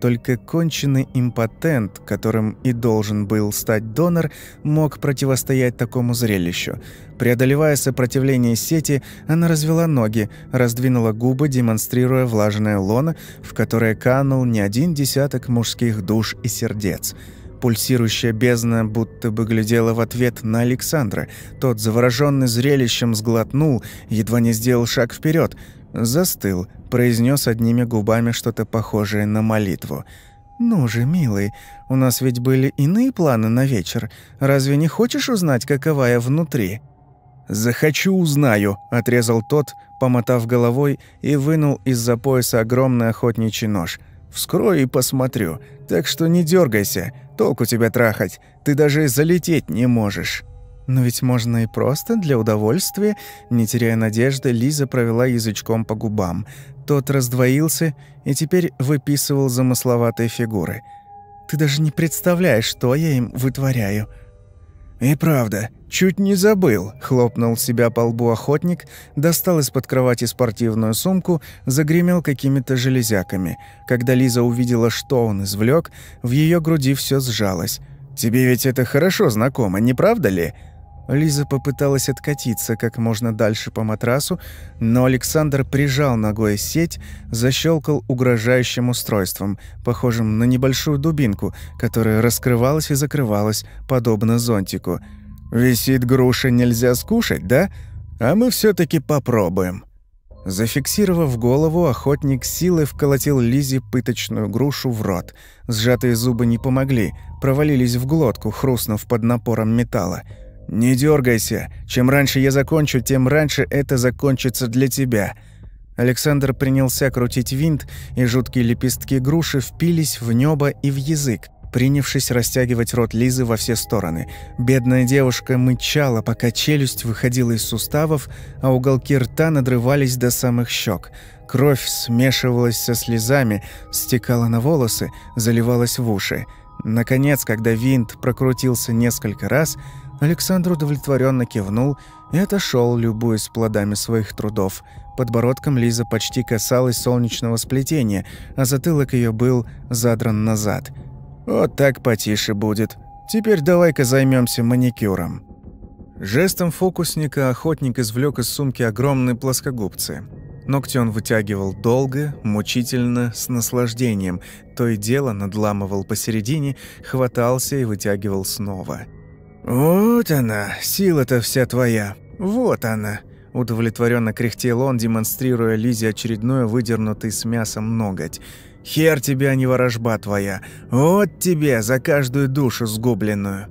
только конченый импотент, которым и должен был стать донор, мог противостоять такому зрелищу. Преодолевая сопротивление сети, она развела ноги, раздвинула губы, демонстрируя влажное лоно, в которое канул не один десяток мужских душ и сердец. Пульсирующая бездна будто бы глядела в ответ на Александра. Тот, завороженный зрелищем, сглотнул, едва не сделал шаг вперед – Застыл, произнес одними губами что-то похожее на молитву. «Ну же, милый, у нас ведь были иные планы на вечер. Разве не хочешь узнать, какова я внутри?» «Захочу, узнаю», — отрезал тот, помотав головой и вынул из-за пояса огромный охотничий нож. «Вскрою и посмотрю. Так что не дергайся, толку тебя трахать, ты даже залететь не можешь». Но ведь можно и просто, для удовольствия. Не теряя надежды, Лиза провела язычком по губам. Тот раздвоился и теперь выписывал замысловатые фигуры. «Ты даже не представляешь, что я им вытворяю». «И правда, чуть не забыл», — хлопнул себя по лбу охотник, достал из-под кровати спортивную сумку, загремел какими-то железяками. Когда Лиза увидела, что он извлек, в ее груди все сжалось. «Тебе ведь это хорошо знакомо, не правда ли?» Лиза попыталась откатиться как можно дальше по матрасу, но Александр прижал ногой сеть, защелкал угрожающим устройством, похожим на небольшую дубинку, которая раскрывалась и закрывалась, подобно зонтику. «Висит груша, нельзя скушать, да? А мы все таки попробуем». Зафиксировав голову, охотник силой вколотил Лизе пыточную грушу в рот. Сжатые зубы не помогли, провалились в глотку, хрустнув под напором металла. «Не дергайся. Чем раньше я закончу, тем раньше это закончится для тебя». Александр принялся крутить винт, и жуткие лепестки груши впились в небо и в язык. принявшись растягивать рот Лизы во все стороны. Бедная девушка мычала, пока челюсть выходила из суставов, а уголки рта надрывались до самых щек. Кровь смешивалась со слезами, стекала на волосы, заливалась в уши. Наконец, когда винт прокрутился несколько раз, Александр удовлетворенно кивнул и отошел, любуясь плодами своих трудов. Подбородком Лиза почти касалась солнечного сплетения, а затылок ее был задран назад. «Вот так потише будет. Теперь давай-ка займемся маникюром». Жестом фокусника охотник извлек из сумки огромные плоскогубцы. Ногти он вытягивал долго, мучительно, с наслаждением. То и дело надламывал посередине, хватался и вытягивал снова. «Вот она, сила-то вся твоя. Вот она!» Удовлетворенно кряхтел он, демонстрируя Лизе очередной выдернутый с мясом ноготь. «Хер тебя, а не ворожба твоя! Вот тебе за каждую душу сгубленную!»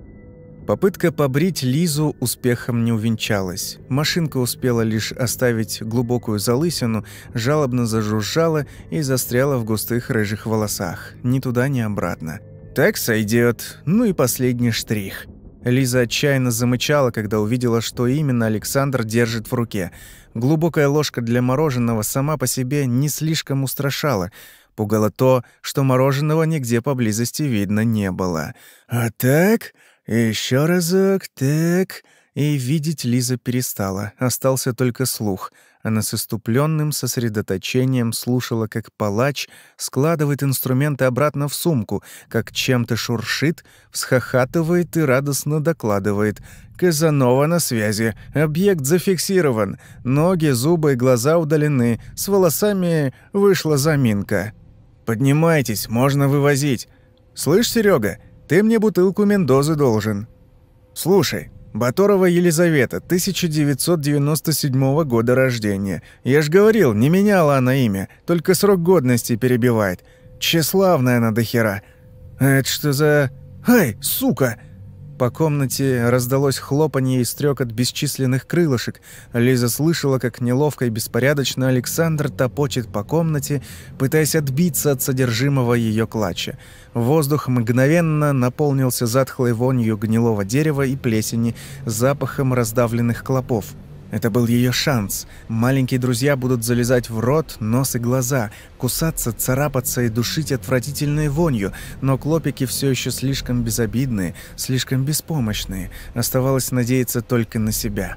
Попытка побрить Лизу успехом не увенчалась. Машинка успела лишь оставить глубокую залысину, жалобно зажужжала и застряла в густых рыжих волосах. Ни туда, ни обратно. «Так сойдет. Ну и последний штрих». Лиза отчаянно замычала, когда увидела, что именно Александр держит в руке. Глубокая ложка для мороженого сама по себе не слишком устрашала. Пугало то, что мороженого нигде поблизости видно не было. «А так...» Еще разок, так...» И видеть Лиза перестала, остался только слух. Она с иступленным сосредоточением слушала, как палач складывает инструменты обратно в сумку, как чем-то шуршит, всхохатывает и радостно докладывает. «Казанова на связи. Объект зафиксирован. Ноги, зубы и глаза удалены. С волосами вышла заминка. Поднимайтесь, можно вывозить. Слышь, Серега, ты мне бутылку Мендозы должен. Слушай, Баторова Елизавета, 1997 года рождения. Я ж говорил, не меняла она имя, только срок годности перебивает. Тщеславная она до хера. А это что за... Ай, сука!» По комнате раздалось хлопанье и стрекот бесчисленных крылышек. Лиза слышала, как неловко и беспорядочно Александр топочет по комнате, пытаясь отбиться от содержимого ее клатча. Воздух мгновенно наполнился затхлой вонью гнилого дерева и плесени, запахом раздавленных клопов. Это был ее шанс. Маленькие друзья будут залезать в рот, нос и глаза, кусаться, царапаться и душить отвратительной вонью, но клопики все еще слишком безобидные, слишком беспомощные. Оставалось надеяться только на себя.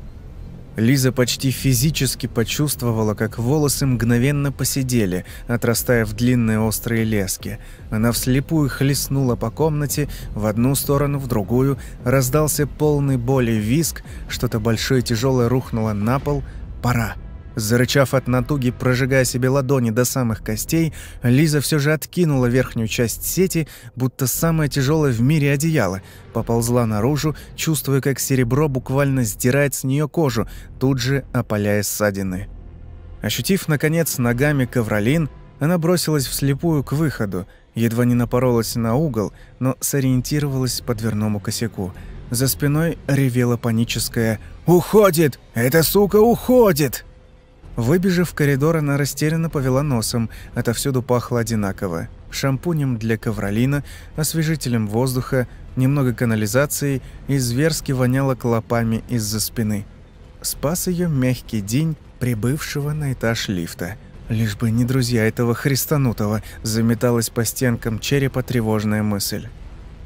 Лиза почти физически почувствовала, как волосы мгновенно посидели, отрастая в длинные острые лески. Она вслепую хлестнула по комнате, в одну сторону, в другую, раздался полный боли виск, что-то большое и тяжелое рухнуло на пол. «Пора!» Зарычав от натуги, прожигая себе ладони до самых костей, Лиза все же откинула верхнюю часть сети, будто самое тяжелое в мире одеяло, поползла наружу, чувствуя, как серебро буквально сдирает с нее кожу, тут же опаляя ссадины. Ощутив, наконец, ногами ковролин, она бросилась вслепую к выходу, едва не напоролась на угол, но сориентировалась по дверному косяку. За спиной ревела паническая «Уходит! Эта сука уходит!» Выбежав в коридор, она растерянно повела носом. Отовсюду пахло одинаково. Шампунем для ковролина, освежителем воздуха, немного канализации и зверски воняло клопами из-за спины. Спас ее мягкий день прибывшего на этаж лифта. Лишь бы не друзья этого христанутого, заметалась по стенкам черепа тревожная мысль.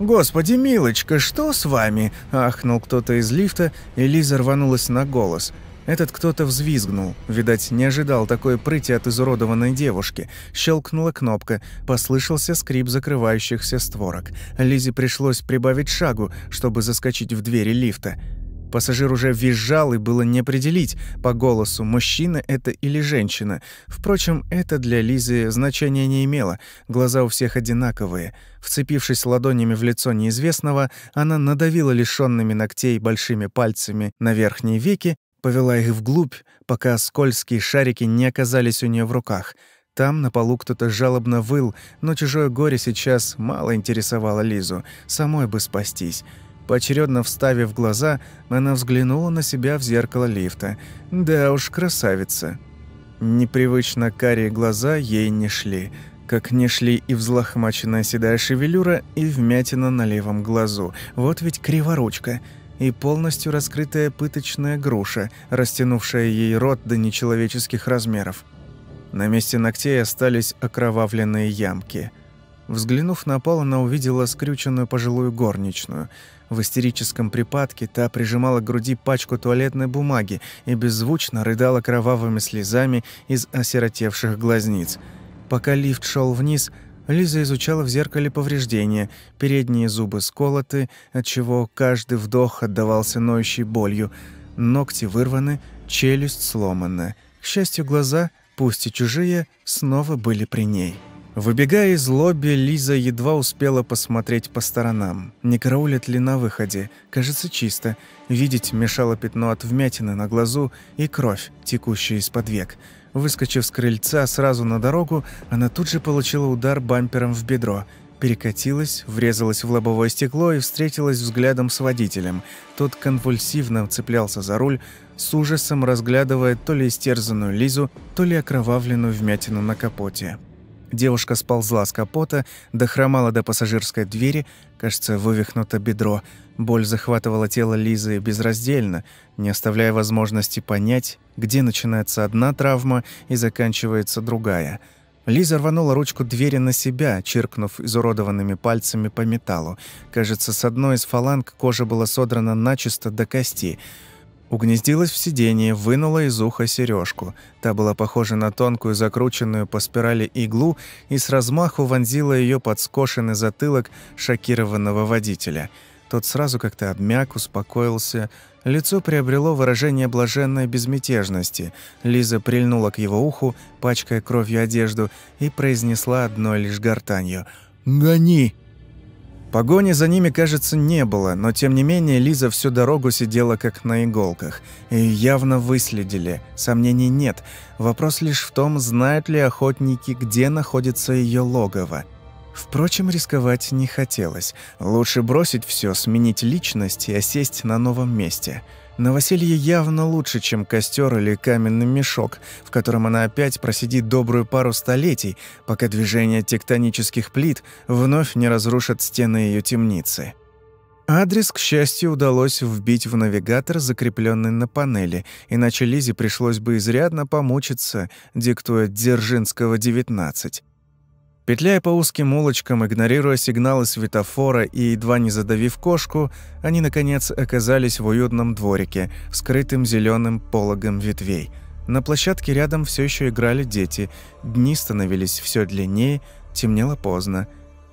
«Господи, милочка, что с вами?» – ахнул кто-то из лифта, и Лиза рванулась на голос – этот кто-то взвизгнул. Видать, не ожидал такой прыти от изуродованной девушки. Щелкнула кнопка, послышался скрип закрывающихся створок. Лизе пришлось прибавить шагу, чтобы заскочить в двери лифта. Пассажир уже визжал, и было не определить по голосу, мужчина это или женщина. Впрочем, это для Лизы значения не имело. Глаза у всех одинаковые. Вцепившись ладонями в лицо неизвестного, она надавила лишёнными ногтей большими пальцами на верхние веки Повела их вглубь, пока скользкие шарики не оказались у нее в руках. Там на полу кто-то жалобно выл, но чужое горе сейчас мало интересовало Лизу. Самой бы спастись. Поочередно вставив глаза, она взглянула на себя в зеркало лифта. Да уж, красавица. Непривычно карие глаза ей не шли. Как не шли и взлохмаченная седая шевелюра, и вмятина на левом глазу. Вот ведь криворучка. И полностью раскрытая пыточная груша, растянувшая ей рот до нечеловеческих размеров. На месте ногтей остались окровавленные ямки. Взглянув на пол, она увидела скрюченную пожилую горничную. В истерическом припадке та прижимала к груди пачку туалетной бумаги и беззвучно рыдала кровавыми слезами из осиротевших глазниц. Пока лифт шел вниз, Лиза изучала в зеркале повреждения. Передние зубы сколоты, отчего каждый вдох отдавался ноющей болью. Ногти вырваны, челюсть сломана. К счастью, глаза пусть и чужие, снова были при ней. Выбегая из лобби, Лиза едва успела посмотреть по сторонам. Не караулят ли на выходе? Кажется, чисто. Видеть мешало пятно от вмятины на глазу и кровь, текущая из-под век. Выскочив с крыльца сразу на дорогу, она тут же получила удар бампером в бедро – перекатилась, врезалась в лобовое стекло и встретилась взглядом с водителем. Тот конвульсивно цеплялся за руль, с ужасом разглядывая то ли истерзанную Лизу, то ли окровавленную вмятину на капоте. Девушка сползла с капота, дохромала до пассажирской двери, кажется, вывихнуто бедро. Боль захватывала тело Лизы безраздельно, не оставляя возможности понять, где начинается одна травма и заканчивается другая – Лиза рванула ручку двери на себя, чиркнув изуродованными пальцами по металлу. Кажется, с одной из фаланг кожа была содрана начисто до кости. Угнездилась в сиденье, вынула из уха сережку. Та была похожа на тонкую, закрученную по спирали иглу и с размаху вонзила ее под скошенный затылок шокированного водителя. Тот сразу как-то обмяк, успокоился, Лицо приобрело выражение блаженной безмятежности. Лиза прильнула к его уху, пачкая кровью одежду, и произнесла одной лишь гортанью «Гони!». Погони за ними, кажется, не было, но тем не менее Лиза всю дорогу сидела как на иголках. И явно выследили. Сомнений нет. Вопрос лишь в том, знают ли охотники, где находится ее логово. Впрочем, рисковать не хотелось. Лучше бросить все, сменить личность и осесть на новом месте. Новоселье явно лучше, чем костер или каменный мешок, в котором она опять просидит добрую пару столетий, пока движение тектонических плит вновь не разрушат стены ее темницы. Адрес, к счастью, удалось вбить в навигатор, закрепленный на панели, иначе Лизе пришлось бы изрядно помучиться, диктуя Дзержинского, 19. Петляя по узким улочкам, игнорируя сигналы светофора и едва не задавив кошку, они, наконец, оказались в уютном дворике, скрытым зеленым пологом ветвей. На площадке рядом все еще играли дети, дни становились все длиннее, темнело поздно.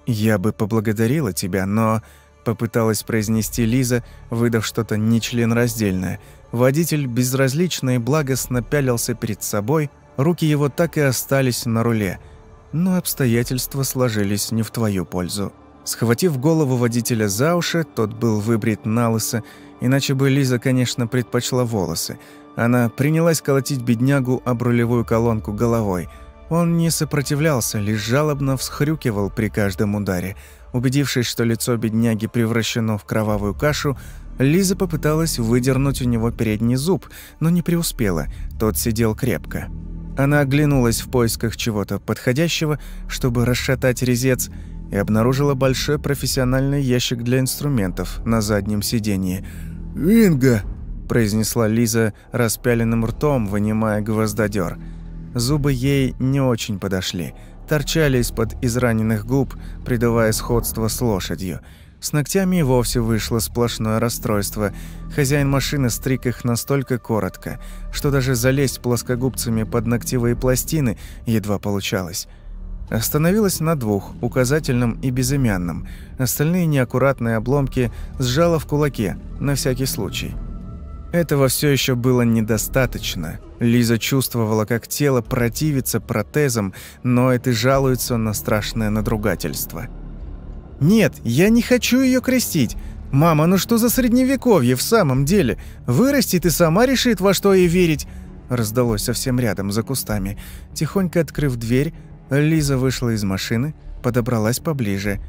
«Я бы поблагодарила тебя, но...» — попыталась произнести Лиза, выдав что-то нечленораздельное. Водитель безразлично и благостно пялился перед собой, руки его так и остались на руле — но обстоятельства сложились не в твою пользу. Схватив голову водителя за уши, тот был выбрит на лысо, иначе бы Лиза, конечно, предпочла волосы. Она принялась колотить беднягу об рулевую колонку головой. Он не сопротивлялся, лишь жалобно всхрюкивал при каждом ударе. Убедившись, что лицо бедняги превращено в кровавую кашу, Лиза попыталась выдернуть у него передний зуб, но не преуспела, тот сидел крепко. Она оглянулась в поисках чего-то подходящего, чтобы расшатать резец, и обнаружила большой профессиональный ящик для инструментов на заднем сиденье. «Инга!» – произнесла Лиза распяленным ртом, вынимая гвоздодер. Зубы ей не очень подошли, торчали из-под израненных губ, придавая сходство с лошадью – с ногтями и вовсе вышло сплошное расстройство. Хозяин машины стриг их настолько коротко, что даже залезть плоскогубцами под ногтевые пластины едва получалось. Остановилась на двух, указательном и безымянном. Остальные неаккуратные обломки сжала в кулаке, на всякий случай. Этого все еще было недостаточно. Лиза чувствовала, как тело противится протезам, но это жалуется на страшное надругательство. «Нет, я не хочу ее крестить. Мама, ну что за средневековье в самом деле? Вырастет и сама решит, во что ей верить». Раздалось совсем рядом, за кустами. Тихонько открыв дверь, Лиза вышла из машины, подобралась поближе.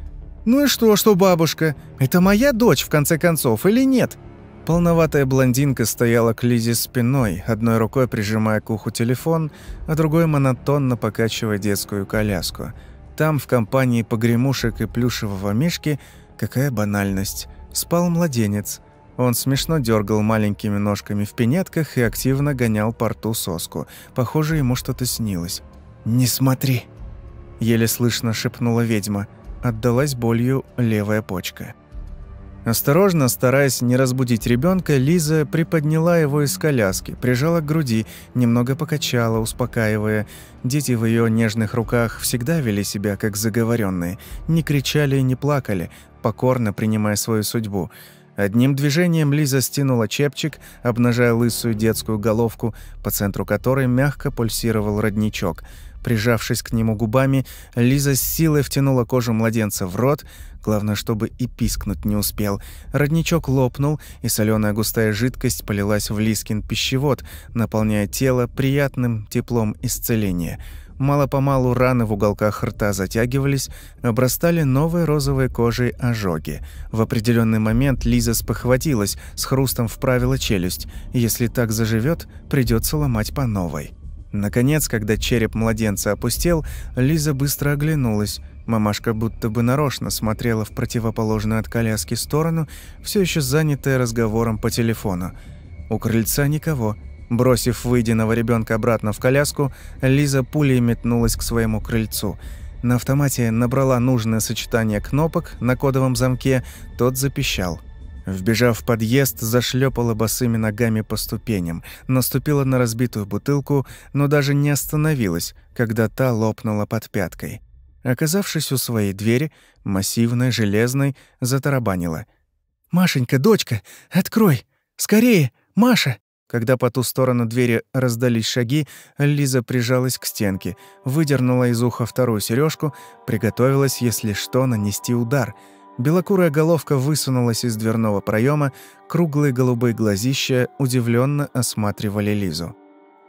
«Ну и что, что бабушка? Это моя дочь, в конце концов, или нет?» Полноватая блондинка стояла к Лизе спиной, одной рукой прижимая к уху телефон, а другой монотонно покачивая детскую коляску – там, в компании погремушек и плюшевого мишки, какая банальность, спал младенец. Он смешно дергал маленькими ножками в пинетках и активно гонял по рту соску. Похоже, ему что-то снилось. «Не смотри!» Еле слышно шепнула ведьма. Отдалась болью левая почка. Осторожно, стараясь не разбудить ребенка, Лиза приподняла его из коляски, прижала к груди, немного покачала, успокаивая. Дети в ее нежных руках всегда вели себя как заговоренные, не кричали и не плакали, покорно принимая свою судьбу. Одним движением Лиза стянула чепчик, обнажая лысую детскую головку, по центру которой мягко пульсировал родничок – Прижавшись к нему губами, Лиза с силой втянула кожу младенца в рот, главное, чтобы и пискнуть не успел. Родничок лопнул, и соленая густая жидкость полилась в Лискин пищевод, наполняя тело приятным теплом исцеления. Мало-помалу раны в уголках рта затягивались, обрастали новой розовой кожей ожоги. В определенный момент Лиза спохватилась, с хрустом вправила челюсть. Если так заживет, придется ломать по новой. Наконец, когда череп младенца опустел, Лиза быстро оглянулась. Мамашка будто бы нарочно смотрела в противоположную от коляски сторону, все еще занятая разговором по телефону. У крыльца никого. Бросив выеденного ребенка обратно в коляску, Лиза пулей метнулась к своему крыльцу. На автомате набрала нужное сочетание кнопок на кодовом замке, тот запищал. Вбежав в подъезд, зашлепала босыми ногами по ступеням, наступила на разбитую бутылку, но даже не остановилась, когда та лопнула под пяткой. Оказавшись у своей двери, массивной, железной, затарабанила. «Машенька, дочка, открой! Скорее! Маша!» Когда по ту сторону двери раздались шаги, Лиза прижалась к стенке, выдернула из уха вторую сережку, приготовилась, если что, нанести удар — Белокурая головка высунулась из дверного проема, круглые голубые глазища удивленно осматривали Лизу.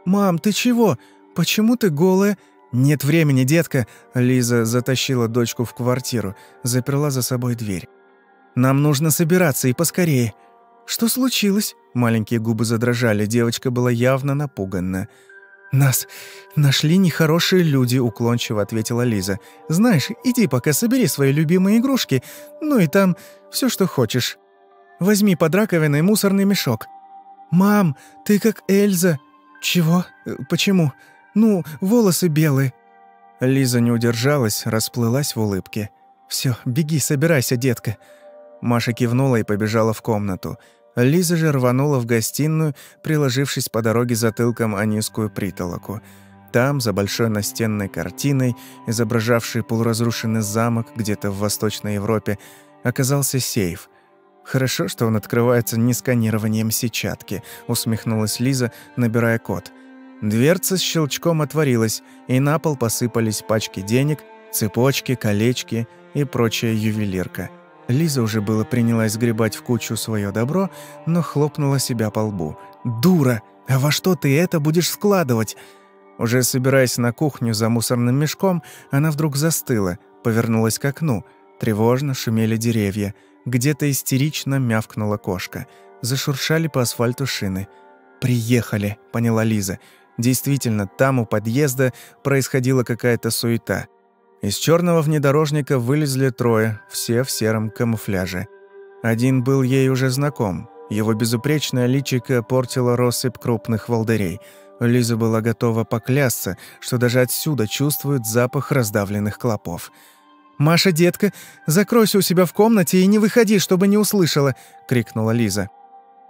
«Мам, ты чего? Почему ты голая?» «Нет времени, детка!» Лиза затащила дочку в квартиру, заперла за собой дверь. «Нам нужно собираться и поскорее». «Что случилось?» Маленькие губы задрожали, девочка была явно напугана. «Нас нашли нехорошие люди», — уклончиво ответила Лиза. «Знаешь, иди пока собери свои любимые игрушки, ну и там все, что хочешь. Возьми под раковиной мусорный мешок». «Мам, ты как Эльза». «Чего? Почему? Ну, волосы белые». Лиза не удержалась, расплылась в улыбке. Все, беги, собирайся, детка». Маша кивнула и побежала в комнату. Лиза же рванула в гостиную, приложившись по дороге затылком о низкую притолоку. Там, за большой настенной картиной, изображавшей полуразрушенный замок где-то в Восточной Европе, оказался сейф. «Хорошо, что он открывается не сканированием сетчатки», — усмехнулась Лиза, набирая код. Дверца с щелчком отворилась, и на пол посыпались пачки денег, цепочки, колечки и прочая ювелирка — Лиза уже было принялась сгребать в кучу свое добро, но хлопнула себя по лбу. «Дура! А во что ты это будешь складывать?» Уже собираясь на кухню за мусорным мешком, она вдруг застыла, повернулась к окну. Тревожно шумели деревья. Где-то истерично мявкнула кошка. Зашуршали по асфальту шины. «Приехали», — поняла Лиза. Действительно, там у подъезда происходила какая-то суета — из черного внедорожника вылезли трое, все в сером камуфляже. Один был ей уже знаком. Его безупречное личико портило россыпь крупных волдырей. Лиза была готова поклясться, что даже отсюда чувствует запах раздавленных клопов. «Маша, детка, закройся у себя в комнате и не выходи, чтобы не услышала!» — крикнула Лиза.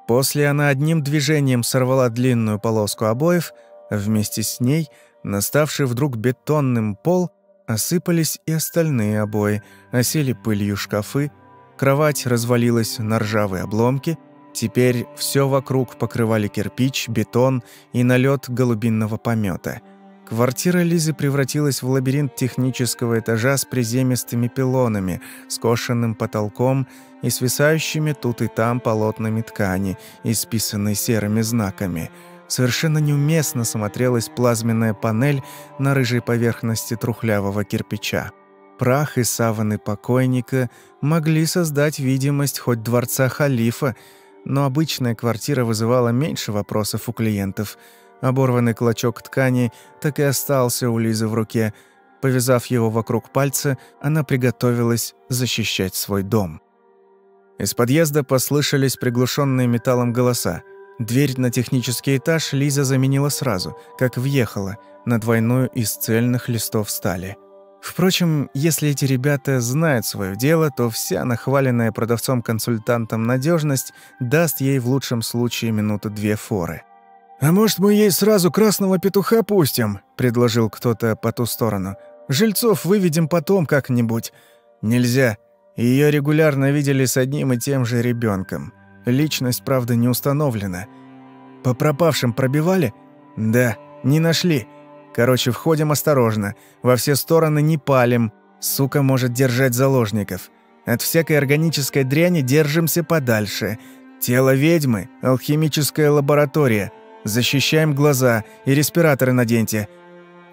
После она одним движением сорвала длинную полоску обоев, вместе с ней, наставший вдруг бетонным пол, Осыпались и остальные обои, осели пылью шкафы, кровать развалилась на ржавые обломки, теперь все вокруг покрывали кирпич, бетон и налет голубинного помета. Квартира Лизы превратилась в лабиринт технического этажа с приземистыми пилонами, скошенным потолком и свисающими тут и там полотнами ткани, исписанной серыми знаками – Совершенно неуместно смотрелась плазменная панель на рыжей поверхности трухлявого кирпича. Прах и саваны покойника могли создать видимость хоть дворца халифа, но обычная квартира вызывала меньше вопросов у клиентов. Оборванный клочок ткани так и остался у Лизы в руке. Повязав его вокруг пальца, она приготовилась защищать свой дом. Из подъезда послышались приглушенные металлом голоса. Дверь на технический этаж Лиза заменила сразу, как въехала, на двойную из цельных листов стали. Впрочем, если эти ребята знают свое дело, то вся нахваленная продавцом-консультантом надежность даст ей в лучшем случае минуту две форы. «А может, мы ей сразу красного петуха пустим?» – предложил кто-то по ту сторону. «Жильцов выведем потом как-нибудь». «Нельзя. Ее регулярно видели с одним и тем же ребенком. Личность, правда, не установлена. По пропавшим пробивали? Да, не нашли. Короче, входим осторожно. Во все стороны не палим. Сука может держать заложников. От всякой органической дряни держимся подальше. Тело ведьмы – алхимическая лаборатория. Защищаем глаза и респираторы наденьте.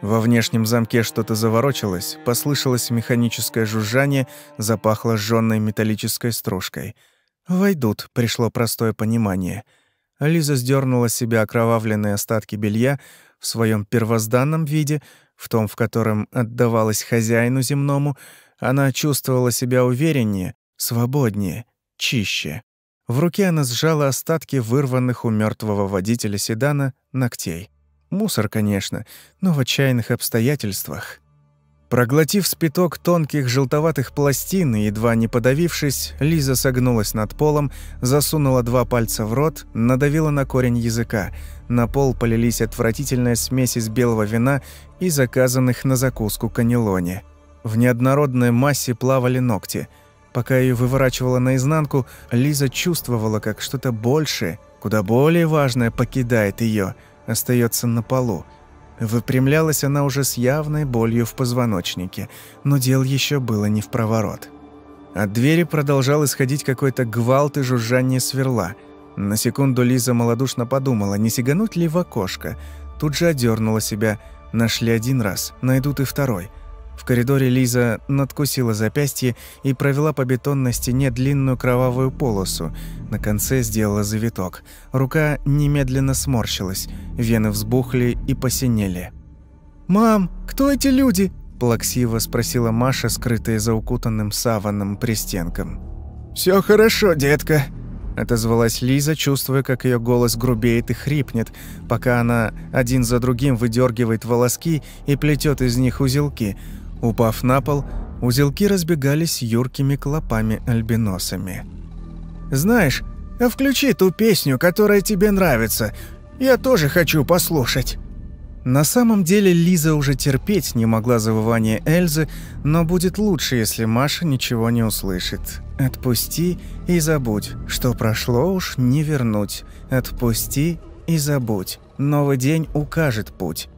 Во внешнем замке что-то заворочилось, послышалось механическое жужжание, запахло жжённой металлической стружкой – «Войдут», — пришло простое понимание. Лиза сдернула с себя окровавленные остатки белья в своем первозданном виде, в том, в котором отдавалась хозяину земному, она чувствовала себя увереннее, свободнее, чище. В руке она сжала остатки вырванных у мертвого водителя седана ногтей. Мусор, конечно, но в отчаянных обстоятельствах. Проглотив спиток тонких желтоватых пластин и едва не подавившись, Лиза согнулась над полом, засунула два пальца в рот, надавила на корень языка. На пол полились отвратительная смесь из белого вина и заказанных на закуску канелоне. В неоднородной массе плавали ногти. Пока ее выворачивало наизнанку, Лиза чувствовала, как что-то большее, куда более важное покидает ее, остается на полу – Выпрямлялась она уже с явной болью в позвоночнике, но дел еще было не в проворот. От двери продолжал исходить какой-то гвалт и жужжание сверла. На секунду Лиза малодушно подумала, не сигануть ли в окошко. Тут же одернула себя. Нашли один раз, найдут и второй – коридоре Лиза надкусила запястье и провела по бетонной стене длинную кровавую полосу. На конце сделала завиток. Рука немедленно сморщилась, вены взбухли и посинели. «Мам, кто эти люди?» – плаксиво спросила Маша, скрытая за укутанным саваном пристенком. «Всё хорошо, детка», – отозвалась Лиза, чувствуя, как ее голос грубеет и хрипнет, пока она один за другим выдергивает волоски и плетет из них узелки – Упав на пол, узелки разбегались юркими клопами-альбиносами. «Знаешь, а включи ту песню, которая тебе нравится. Я тоже хочу послушать». На самом деле Лиза уже терпеть не могла завывания Эльзы, но будет лучше, если Маша ничего не услышит. «Отпусти и забудь, что прошло уж не вернуть. Отпусти и забудь, новый день укажет путь».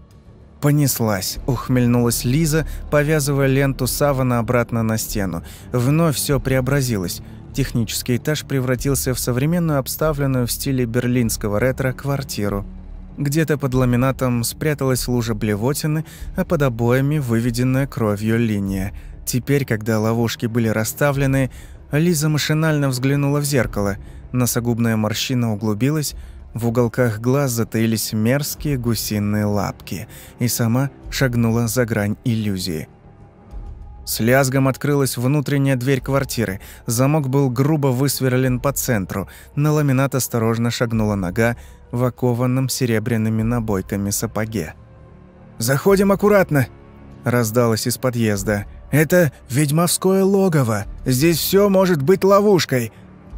«Понеслась», — ухмыльнулась Лиза, повязывая ленту савана обратно на стену. Вновь все преобразилось. Технический этаж превратился в современную обставленную в стиле берлинского ретро квартиру. Где-то под ламинатом спряталась лужа блевотины, а под обоями выведенная кровью линия. Теперь, когда ловушки были расставлены, Лиза машинально взглянула в зеркало. Носогубная морщина углубилась, в уголках глаз затаились мерзкие гусиные лапки, и сама шагнула за грань иллюзии. С лязгом открылась внутренняя дверь квартиры. Замок был грубо высверлен по центру. На ламинат осторожно шагнула нога в окованном серебряными набойками сапоге. «Заходим аккуратно!» – раздалось из подъезда. «Это ведьмовское логово. Здесь все может быть ловушкой».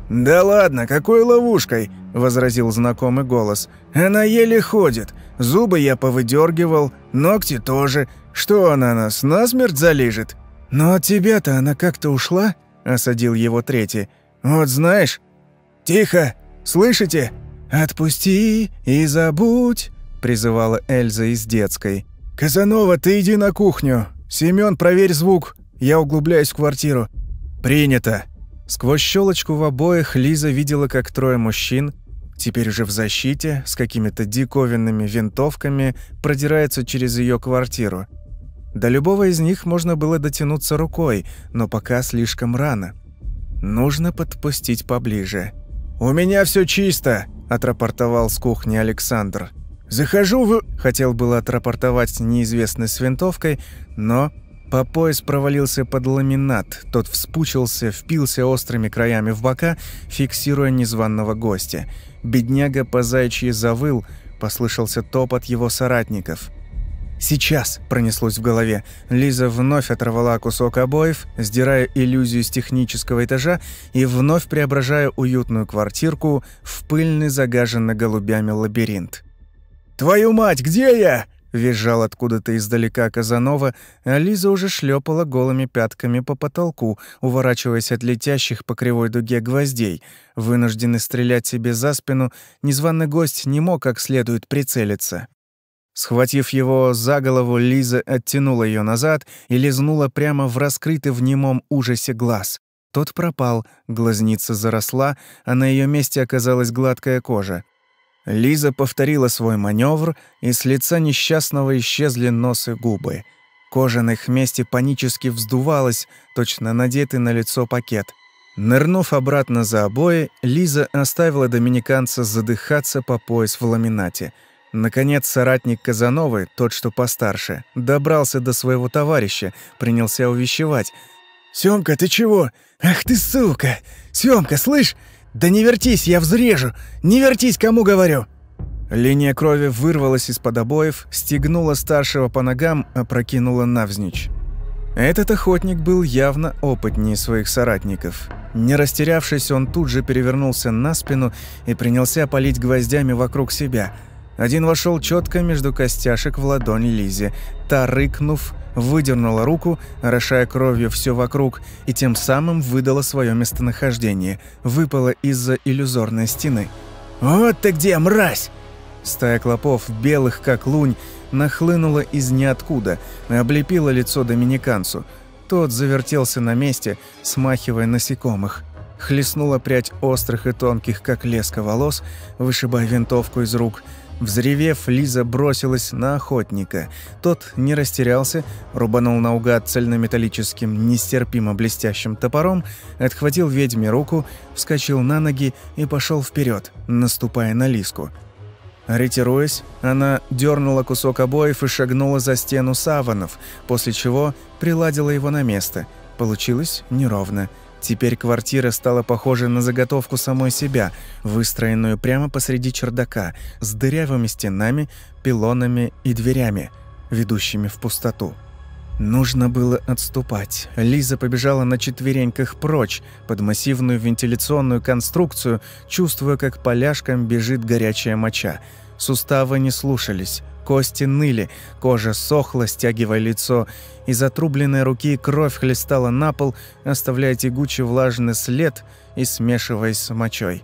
«Да ладно, какой ловушкой?» – возразил знакомый голос. «Она еле ходит. Зубы я повыдергивал, ногти тоже. Что она нас насмерть залежит?» «Но от тебя-то она как-то ушла?» – осадил его третий. «Вот знаешь...» «Тихо! Слышите?» «Отпусти и забудь!» – призывала Эльза из детской. «Казанова, ты иди на кухню. Семён, проверь звук. Я углубляюсь в квартиру». «Принято!» Сквозь щелочку в обоих Лиза видела, как трое мужчин, теперь уже в защите, с какими-то диковинными винтовками, продираются через ее квартиру. До любого из них можно было дотянуться рукой, но пока слишком рано. Нужно подпустить поближе. «У меня все чисто», – отрапортовал с кухни Александр. «Захожу в...» Хотел было отрапортовать неизвестный с винтовкой, но по пояс провалился под ламинат. Тот вспучился, впился острыми краями в бока, фиксируя незваного гостя. Бедняга по заячьи завыл, послышался топот его соратников. «Сейчас!» – пронеслось в голове. Лиза вновь оторвала кусок обоев, сдирая иллюзию с технического этажа и вновь преображая уютную квартирку в пыльный загаженный голубями лабиринт. «Твою мать, где я?» – визжал откуда-то издалека Казанова, а Лиза уже шлепала голыми пятками по потолку, уворачиваясь от летящих по кривой дуге гвоздей. Вынужденный стрелять себе за спину, незваный гость не мог как следует прицелиться. Схватив его за голову, Лиза оттянула ее назад и лизнула прямо в раскрытый в немом ужасе глаз. Тот пропал, глазница заросла, а на ее месте оказалась гладкая кожа. Лиза повторила свой маневр, и с лица несчастного исчезли нос и губы. Кожа на их месте панически вздувалась, точно надетый на лицо пакет. Нырнув обратно за обои, Лиза оставила доминиканца задыхаться по пояс в ламинате — Наконец соратник Казановы, тот, что постарше, добрался до своего товарища, принялся увещевать. «Сёмка, ты чего? Ах ты сука! Сёмка, слышь? Да не вертись, я взрежу! Не вертись, кому говорю!» Линия крови вырвалась из-под обоев, стегнула старшего по ногам, опрокинула навзничь. Этот охотник был явно опытнее своих соратников. Не растерявшись, он тут же перевернулся на спину и принялся палить гвоздями вокруг себя – один вошел четко между костяшек в ладонь Лизе. Та, рыкнув, выдернула руку, орошая кровью все вокруг, и тем самым выдала свое местонахождение, выпала из-за иллюзорной стены. «Вот ты где, мразь!» Стая клопов, белых как лунь, нахлынула из ниоткуда и облепила лицо доминиканцу. Тот завертелся на месте, смахивая насекомых. Хлестнула прядь острых и тонких, как леска волос, вышибая винтовку из рук – Взревев, Лиза бросилась на охотника. Тот не растерялся, рубанул наугад цельнометаллическим, нестерпимо блестящим топором, отхватил ведьме руку, вскочил на ноги и пошел вперед, наступая на Лиску. Ретируясь, она дернула кусок обоев и шагнула за стену саванов, после чего приладила его на место. Получилось неровно – Теперь квартира стала похожа на заготовку самой себя, выстроенную прямо посреди чердака, с дырявыми стенами, пилонами и дверями, ведущими в пустоту. Нужно было отступать. Лиза побежала на четвереньках прочь, под массивную вентиляционную конструкцию, чувствуя, как поляшкам бежит горячая моча. Суставы не слушались. Кости ныли, кожа сохла, стягивая лицо. Из отрубленной руки кровь хлестала на пол, оставляя тягучий влажный след и смешиваясь с мочой.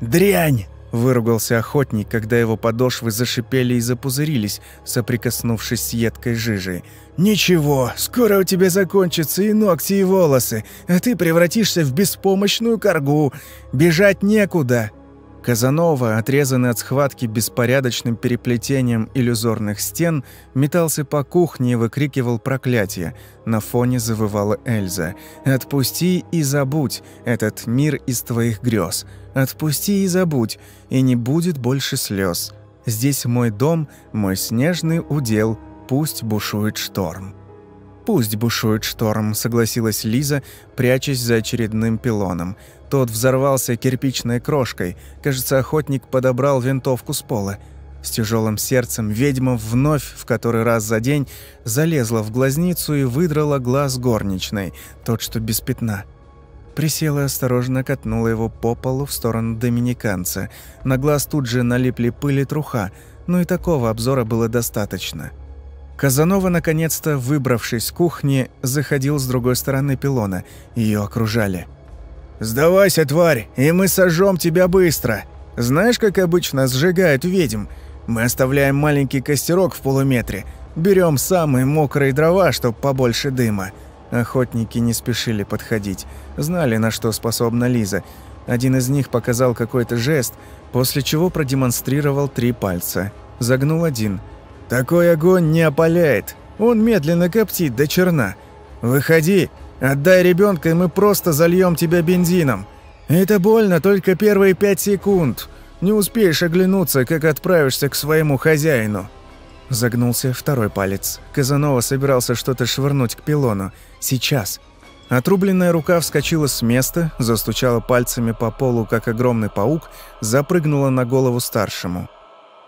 «Дрянь!» – выругался охотник, когда его подошвы зашипели и запузырились, соприкоснувшись с едкой жижей. «Ничего, скоро у тебя закончатся и ногти, и волосы, а ты превратишься в беспомощную коргу. Бежать некуда!» Казанова, отрезанный от схватки беспорядочным переплетением иллюзорных стен, метался по кухне и выкрикивал проклятие. На фоне завывала Эльза. «Отпусти и забудь этот мир из твоих грез. Отпусти и забудь, и не будет больше слез. Здесь мой дом, мой снежный удел, пусть бушует шторм». «Пусть бушует шторм», — согласилась Лиза, прячась за очередным пилоном. Тот взорвался кирпичной крошкой. Кажется, охотник подобрал винтовку с пола. С тяжелым сердцем ведьма вновь, в который раз за день, залезла в глазницу и выдрала глаз горничной, тот, что без пятна. Присела и осторожно катнула его по полу в сторону доминиканца. На глаз тут же налипли пыль и труха, но и такого обзора было достаточно. Казанова, наконец-то, выбравшись с кухни, заходил с другой стороны пилона. Ее окружали. «Сдавайся, тварь, и мы сожжем тебя быстро. Знаешь, как обычно сжигают ведьм? Мы оставляем маленький костерок в полуметре, берем самые мокрые дрова, чтоб побольше дыма». Охотники не спешили подходить, знали, на что способна Лиза. Один из них показал какой-то жест, после чего продемонстрировал три пальца. Загнул один. «Такой огонь не опаляет, он медленно коптит до черна. Выходи, Отдай ребенка, и мы просто зальем тебя бензином. Это больно только первые пять секунд. Не успеешь оглянуться, как отправишься к своему хозяину». Загнулся второй палец. Казанова собирался что-то швырнуть к пилону. «Сейчас». Отрубленная рука вскочила с места, застучала пальцами по полу, как огромный паук, запрыгнула на голову старшему.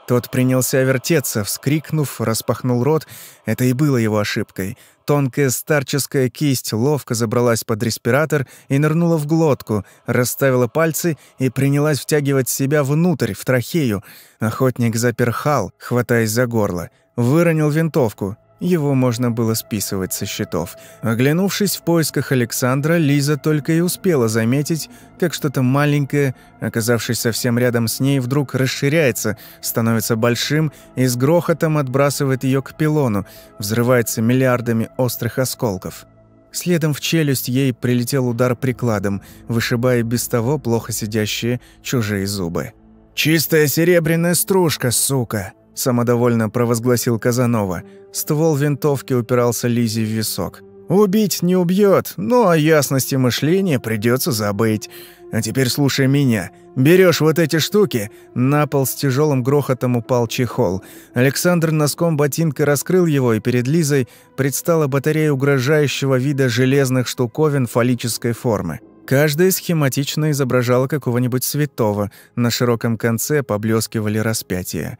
Тот принялся вертеться, вскрикнув, распахнул рот. Это и было его ошибкой. Тонкая старческая кисть ловко забралась под респиратор и нырнула в глотку, расставила пальцы и принялась втягивать себя внутрь, в трахею. Охотник заперхал, хватаясь за горло. Выронил винтовку. Его можно было списывать со счетов. Оглянувшись в поисках Александра, Лиза только и успела заметить, как что-то маленькое, оказавшись совсем рядом с ней, вдруг расширяется, становится большим и с грохотом отбрасывает ее к пилону, взрывается миллиардами острых осколков. Следом в челюсть ей прилетел удар прикладом, вышибая без того плохо сидящие чужие зубы. «Чистая серебряная стружка, сука!» Самодовольно провозгласил Казанова. Ствол винтовки упирался Лизе в висок. «Убить не убьет, но о ясности мышления придется забыть. А теперь слушай меня. Берешь вот эти штуки...» На пол с тяжелым грохотом упал чехол. Александр носком ботинка раскрыл его, и перед Лизой предстала батарея угрожающего вида железных штуковин фаллической формы. Каждая схематично изображала какого-нибудь святого, на широком конце поблескивали распятия.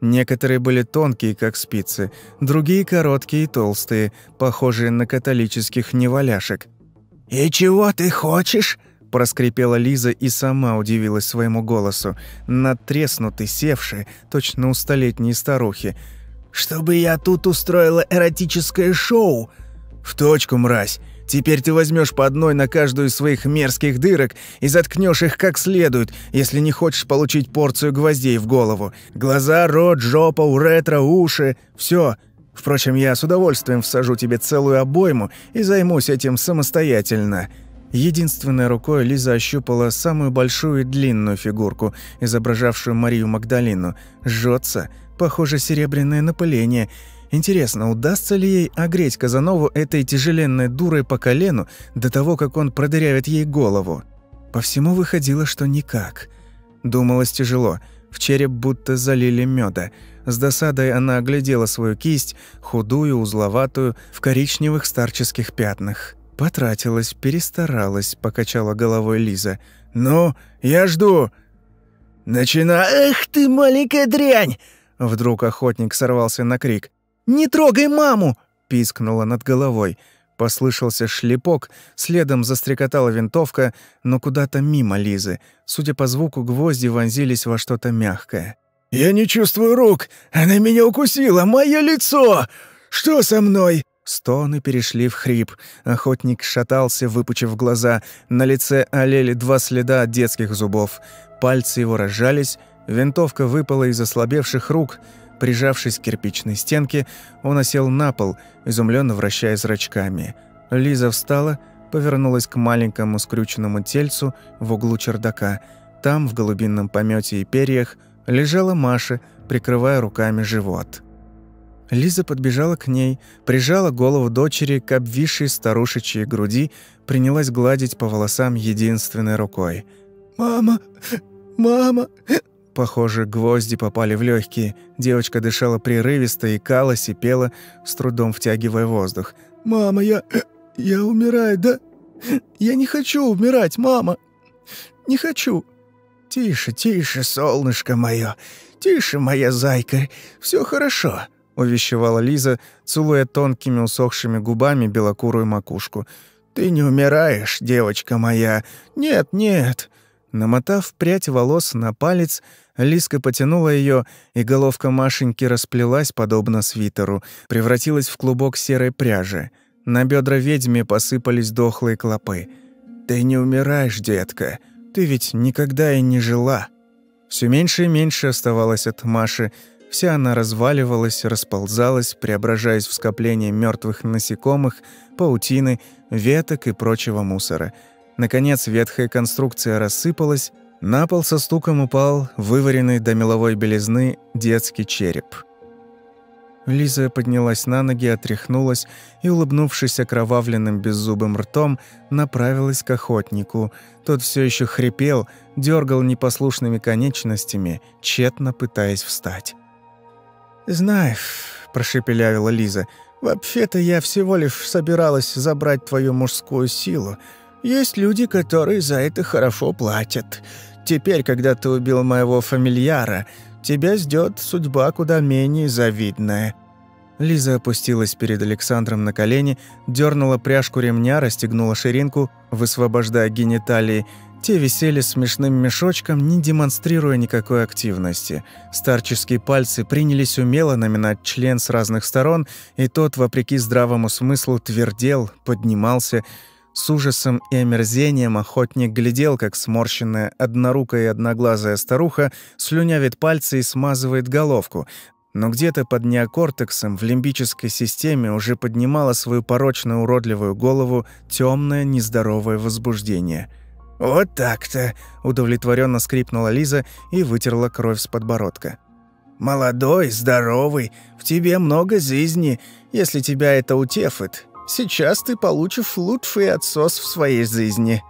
Некоторые были тонкие, как спицы, другие короткие и толстые, похожие на католических неваляшек. «И чего ты хочешь?» – проскрипела Лиза и сама удивилась своему голосу, надтреснутый, севший, точно у столетней старухи. «Чтобы я тут устроила эротическое шоу?» «В точку, мразь! Теперь ты возьмешь по одной на каждую из своих мерзких дырок и заткнешь их как следует, если не хочешь получить порцию гвоздей в голову. Глаза, рот, жопа, уретра, уши – все. Впрочем, я с удовольствием всажу тебе целую обойму и займусь этим самостоятельно». Единственной рукой Лиза ощупала самую большую и длинную фигурку, изображавшую Марию Магдалину. Жжется, похоже, серебряное напыление – Интересно, удастся ли ей огреть Казанову этой тяжеленной дурой по колену до того, как он продырявит ей голову? По всему выходило, что никак. Думалось тяжело. В череп будто залили меда. С досадой она оглядела свою кисть, худую, узловатую, в коричневых старческих пятнах. Потратилась, перестаралась, покачала головой Лиза. «Ну, я жду!» «Начина... Эх ты, маленькая дрянь!» Вдруг охотник сорвался на крик. «Не трогай маму!» — пискнула над головой. Послышался шлепок, следом застрекотала винтовка, но куда-то мимо Лизы. Судя по звуку, гвозди вонзились во что-то мягкое. «Я не чувствую рук! Она меня укусила! Мое лицо! Что со мной?» Стоны перешли в хрип. Охотник шатался, выпучив глаза. На лице олели два следа от детских зубов. Пальцы его разжались, винтовка выпала из ослабевших рук — Прижавшись к кирпичной стенке, он осел на пол, изумленно вращая зрачками. Лиза встала, повернулась к маленькому скрюченному тельцу в углу чердака. Там, в голубинном помете и перьях, лежала Маша, прикрывая руками живот. Лиза подбежала к ней, прижала голову дочери к обвисшей старушечьей груди, принялась гладить по волосам единственной рукой. «Мама! Мама!» Похоже, гвозди попали в легкие. Девочка дышала прерывисто и калась и пела, с трудом втягивая воздух. «Мама, я... я умираю, да? Я не хочу умирать, мама! Не хочу!» «Тише, тише, солнышко мое! Тише, моя зайка! Все хорошо!» — увещевала Лиза, целуя тонкими усохшими губами белокурую макушку. «Ты не умираешь, девочка моя! Нет, нет!» Намотав прядь волос на палец, Лиска потянула ее, и головка Машеньки расплелась, подобно свитеру, превратилась в клубок серой пряжи. На бедра ведьме посыпались дохлые клопы. «Ты не умираешь, детка. Ты ведь никогда и не жила». Все меньше и меньше оставалось от Маши. Вся она разваливалась, расползалась, преображаясь в скопление мертвых насекомых, паутины, веток и прочего мусора. Наконец ветхая конструкция рассыпалась, на пол со стуком упал вываренный до меловой белизны детский череп. Лиза поднялась на ноги, отряхнулась и, улыбнувшись окровавленным беззубым ртом, направилась к охотнику. Тот все еще хрипел, дергал непослушными конечностями, тщетно пытаясь встать. «Знаешь», — прошепелявила Лиза, — «вообще-то я всего лишь собиралась забрать твою мужскую силу. Есть люди, которые за это хорошо платят. Теперь, когда ты убил моего фамильяра, тебя ждет судьба куда менее завидная». Лиза опустилась перед Александром на колени, дернула пряжку ремня, расстегнула ширинку, высвобождая гениталии. Те висели смешным мешочком, не демонстрируя никакой активности. Старческие пальцы принялись умело наминать член с разных сторон, и тот, вопреки здравому смыслу, твердел, поднимался. С ужасом и омерзением охотник глядел, как сморщенная, однорукая и одноглазая старуха слюнявит пальцы и смазывает головку, но где-то под неокортексом в лимбической системе уже поднимало свою порочно уродливую голову темное нездоровое возбуждение. «Вот так-то!» — удовлетворенно скрипнула Лиза и вытерла кровь с подбородка. «Молодой, здоровый, в тебе много жизни, если тебя это утефит. Сейчас ты получишь лучший отсос в своей жизни».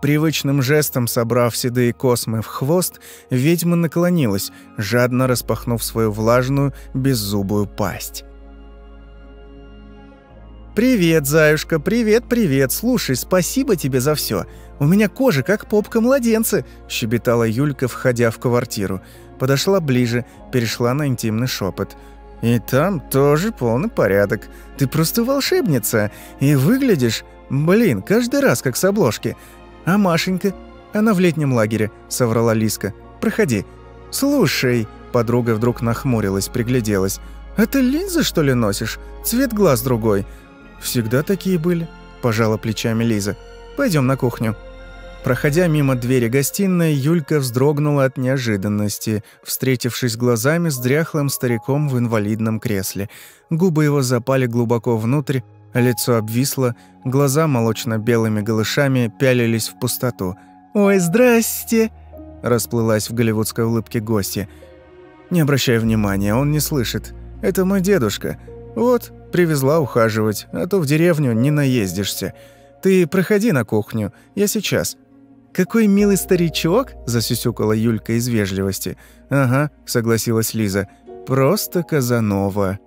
Привычным жестом собрав седые космы в хвост, ведьма наклонилась, жадно распахнув свою влажную, беззубую пасть. «Привет, заюшка, привет-привет! Слушай, спасибо тебе за все. У меня кожа как попка младенца!» – щебетала Юлька, входя в квартиру. Подошла ближе, перешла на интимный шепот. «И там тоже полный порядок. Ты просто волшебница. И выглядишь, блин, каждый раз как с обложки. «А Машенька? Она в летнем лагере», — соврала Лиска. «Проходи». «Слушай», — подруга вдруг нахмурилась, пригляделась. «А ты линзы, что ли, носишь? Цвет глаз другой». «Всегда такие были», — пожала плечами Лиза. Пойдем на кухню». Проходя мимо двери гостиной, Юлька вздрогнула от неожиданности, встретившись глазами с дряхлым стариком в инвалидном кресле. Губы его запали глубоко внутрь, Лицо обвисло, глаза молочно-белыми голышами пялились в пустоту. «Ой, здрасте!» – расплылась в голливудской улыбке гостья. «Не обращай внимания, он не слышит. Это мой дедушка. Вот, привезла ухаживать, а то в деревню не наездишься. Ты проходи на кухню, я сейчас». «Какой милый старичок!» – засюсюкала Юлька из вежливости. «Ага», – согласилась Лиза. «Просто Казанова».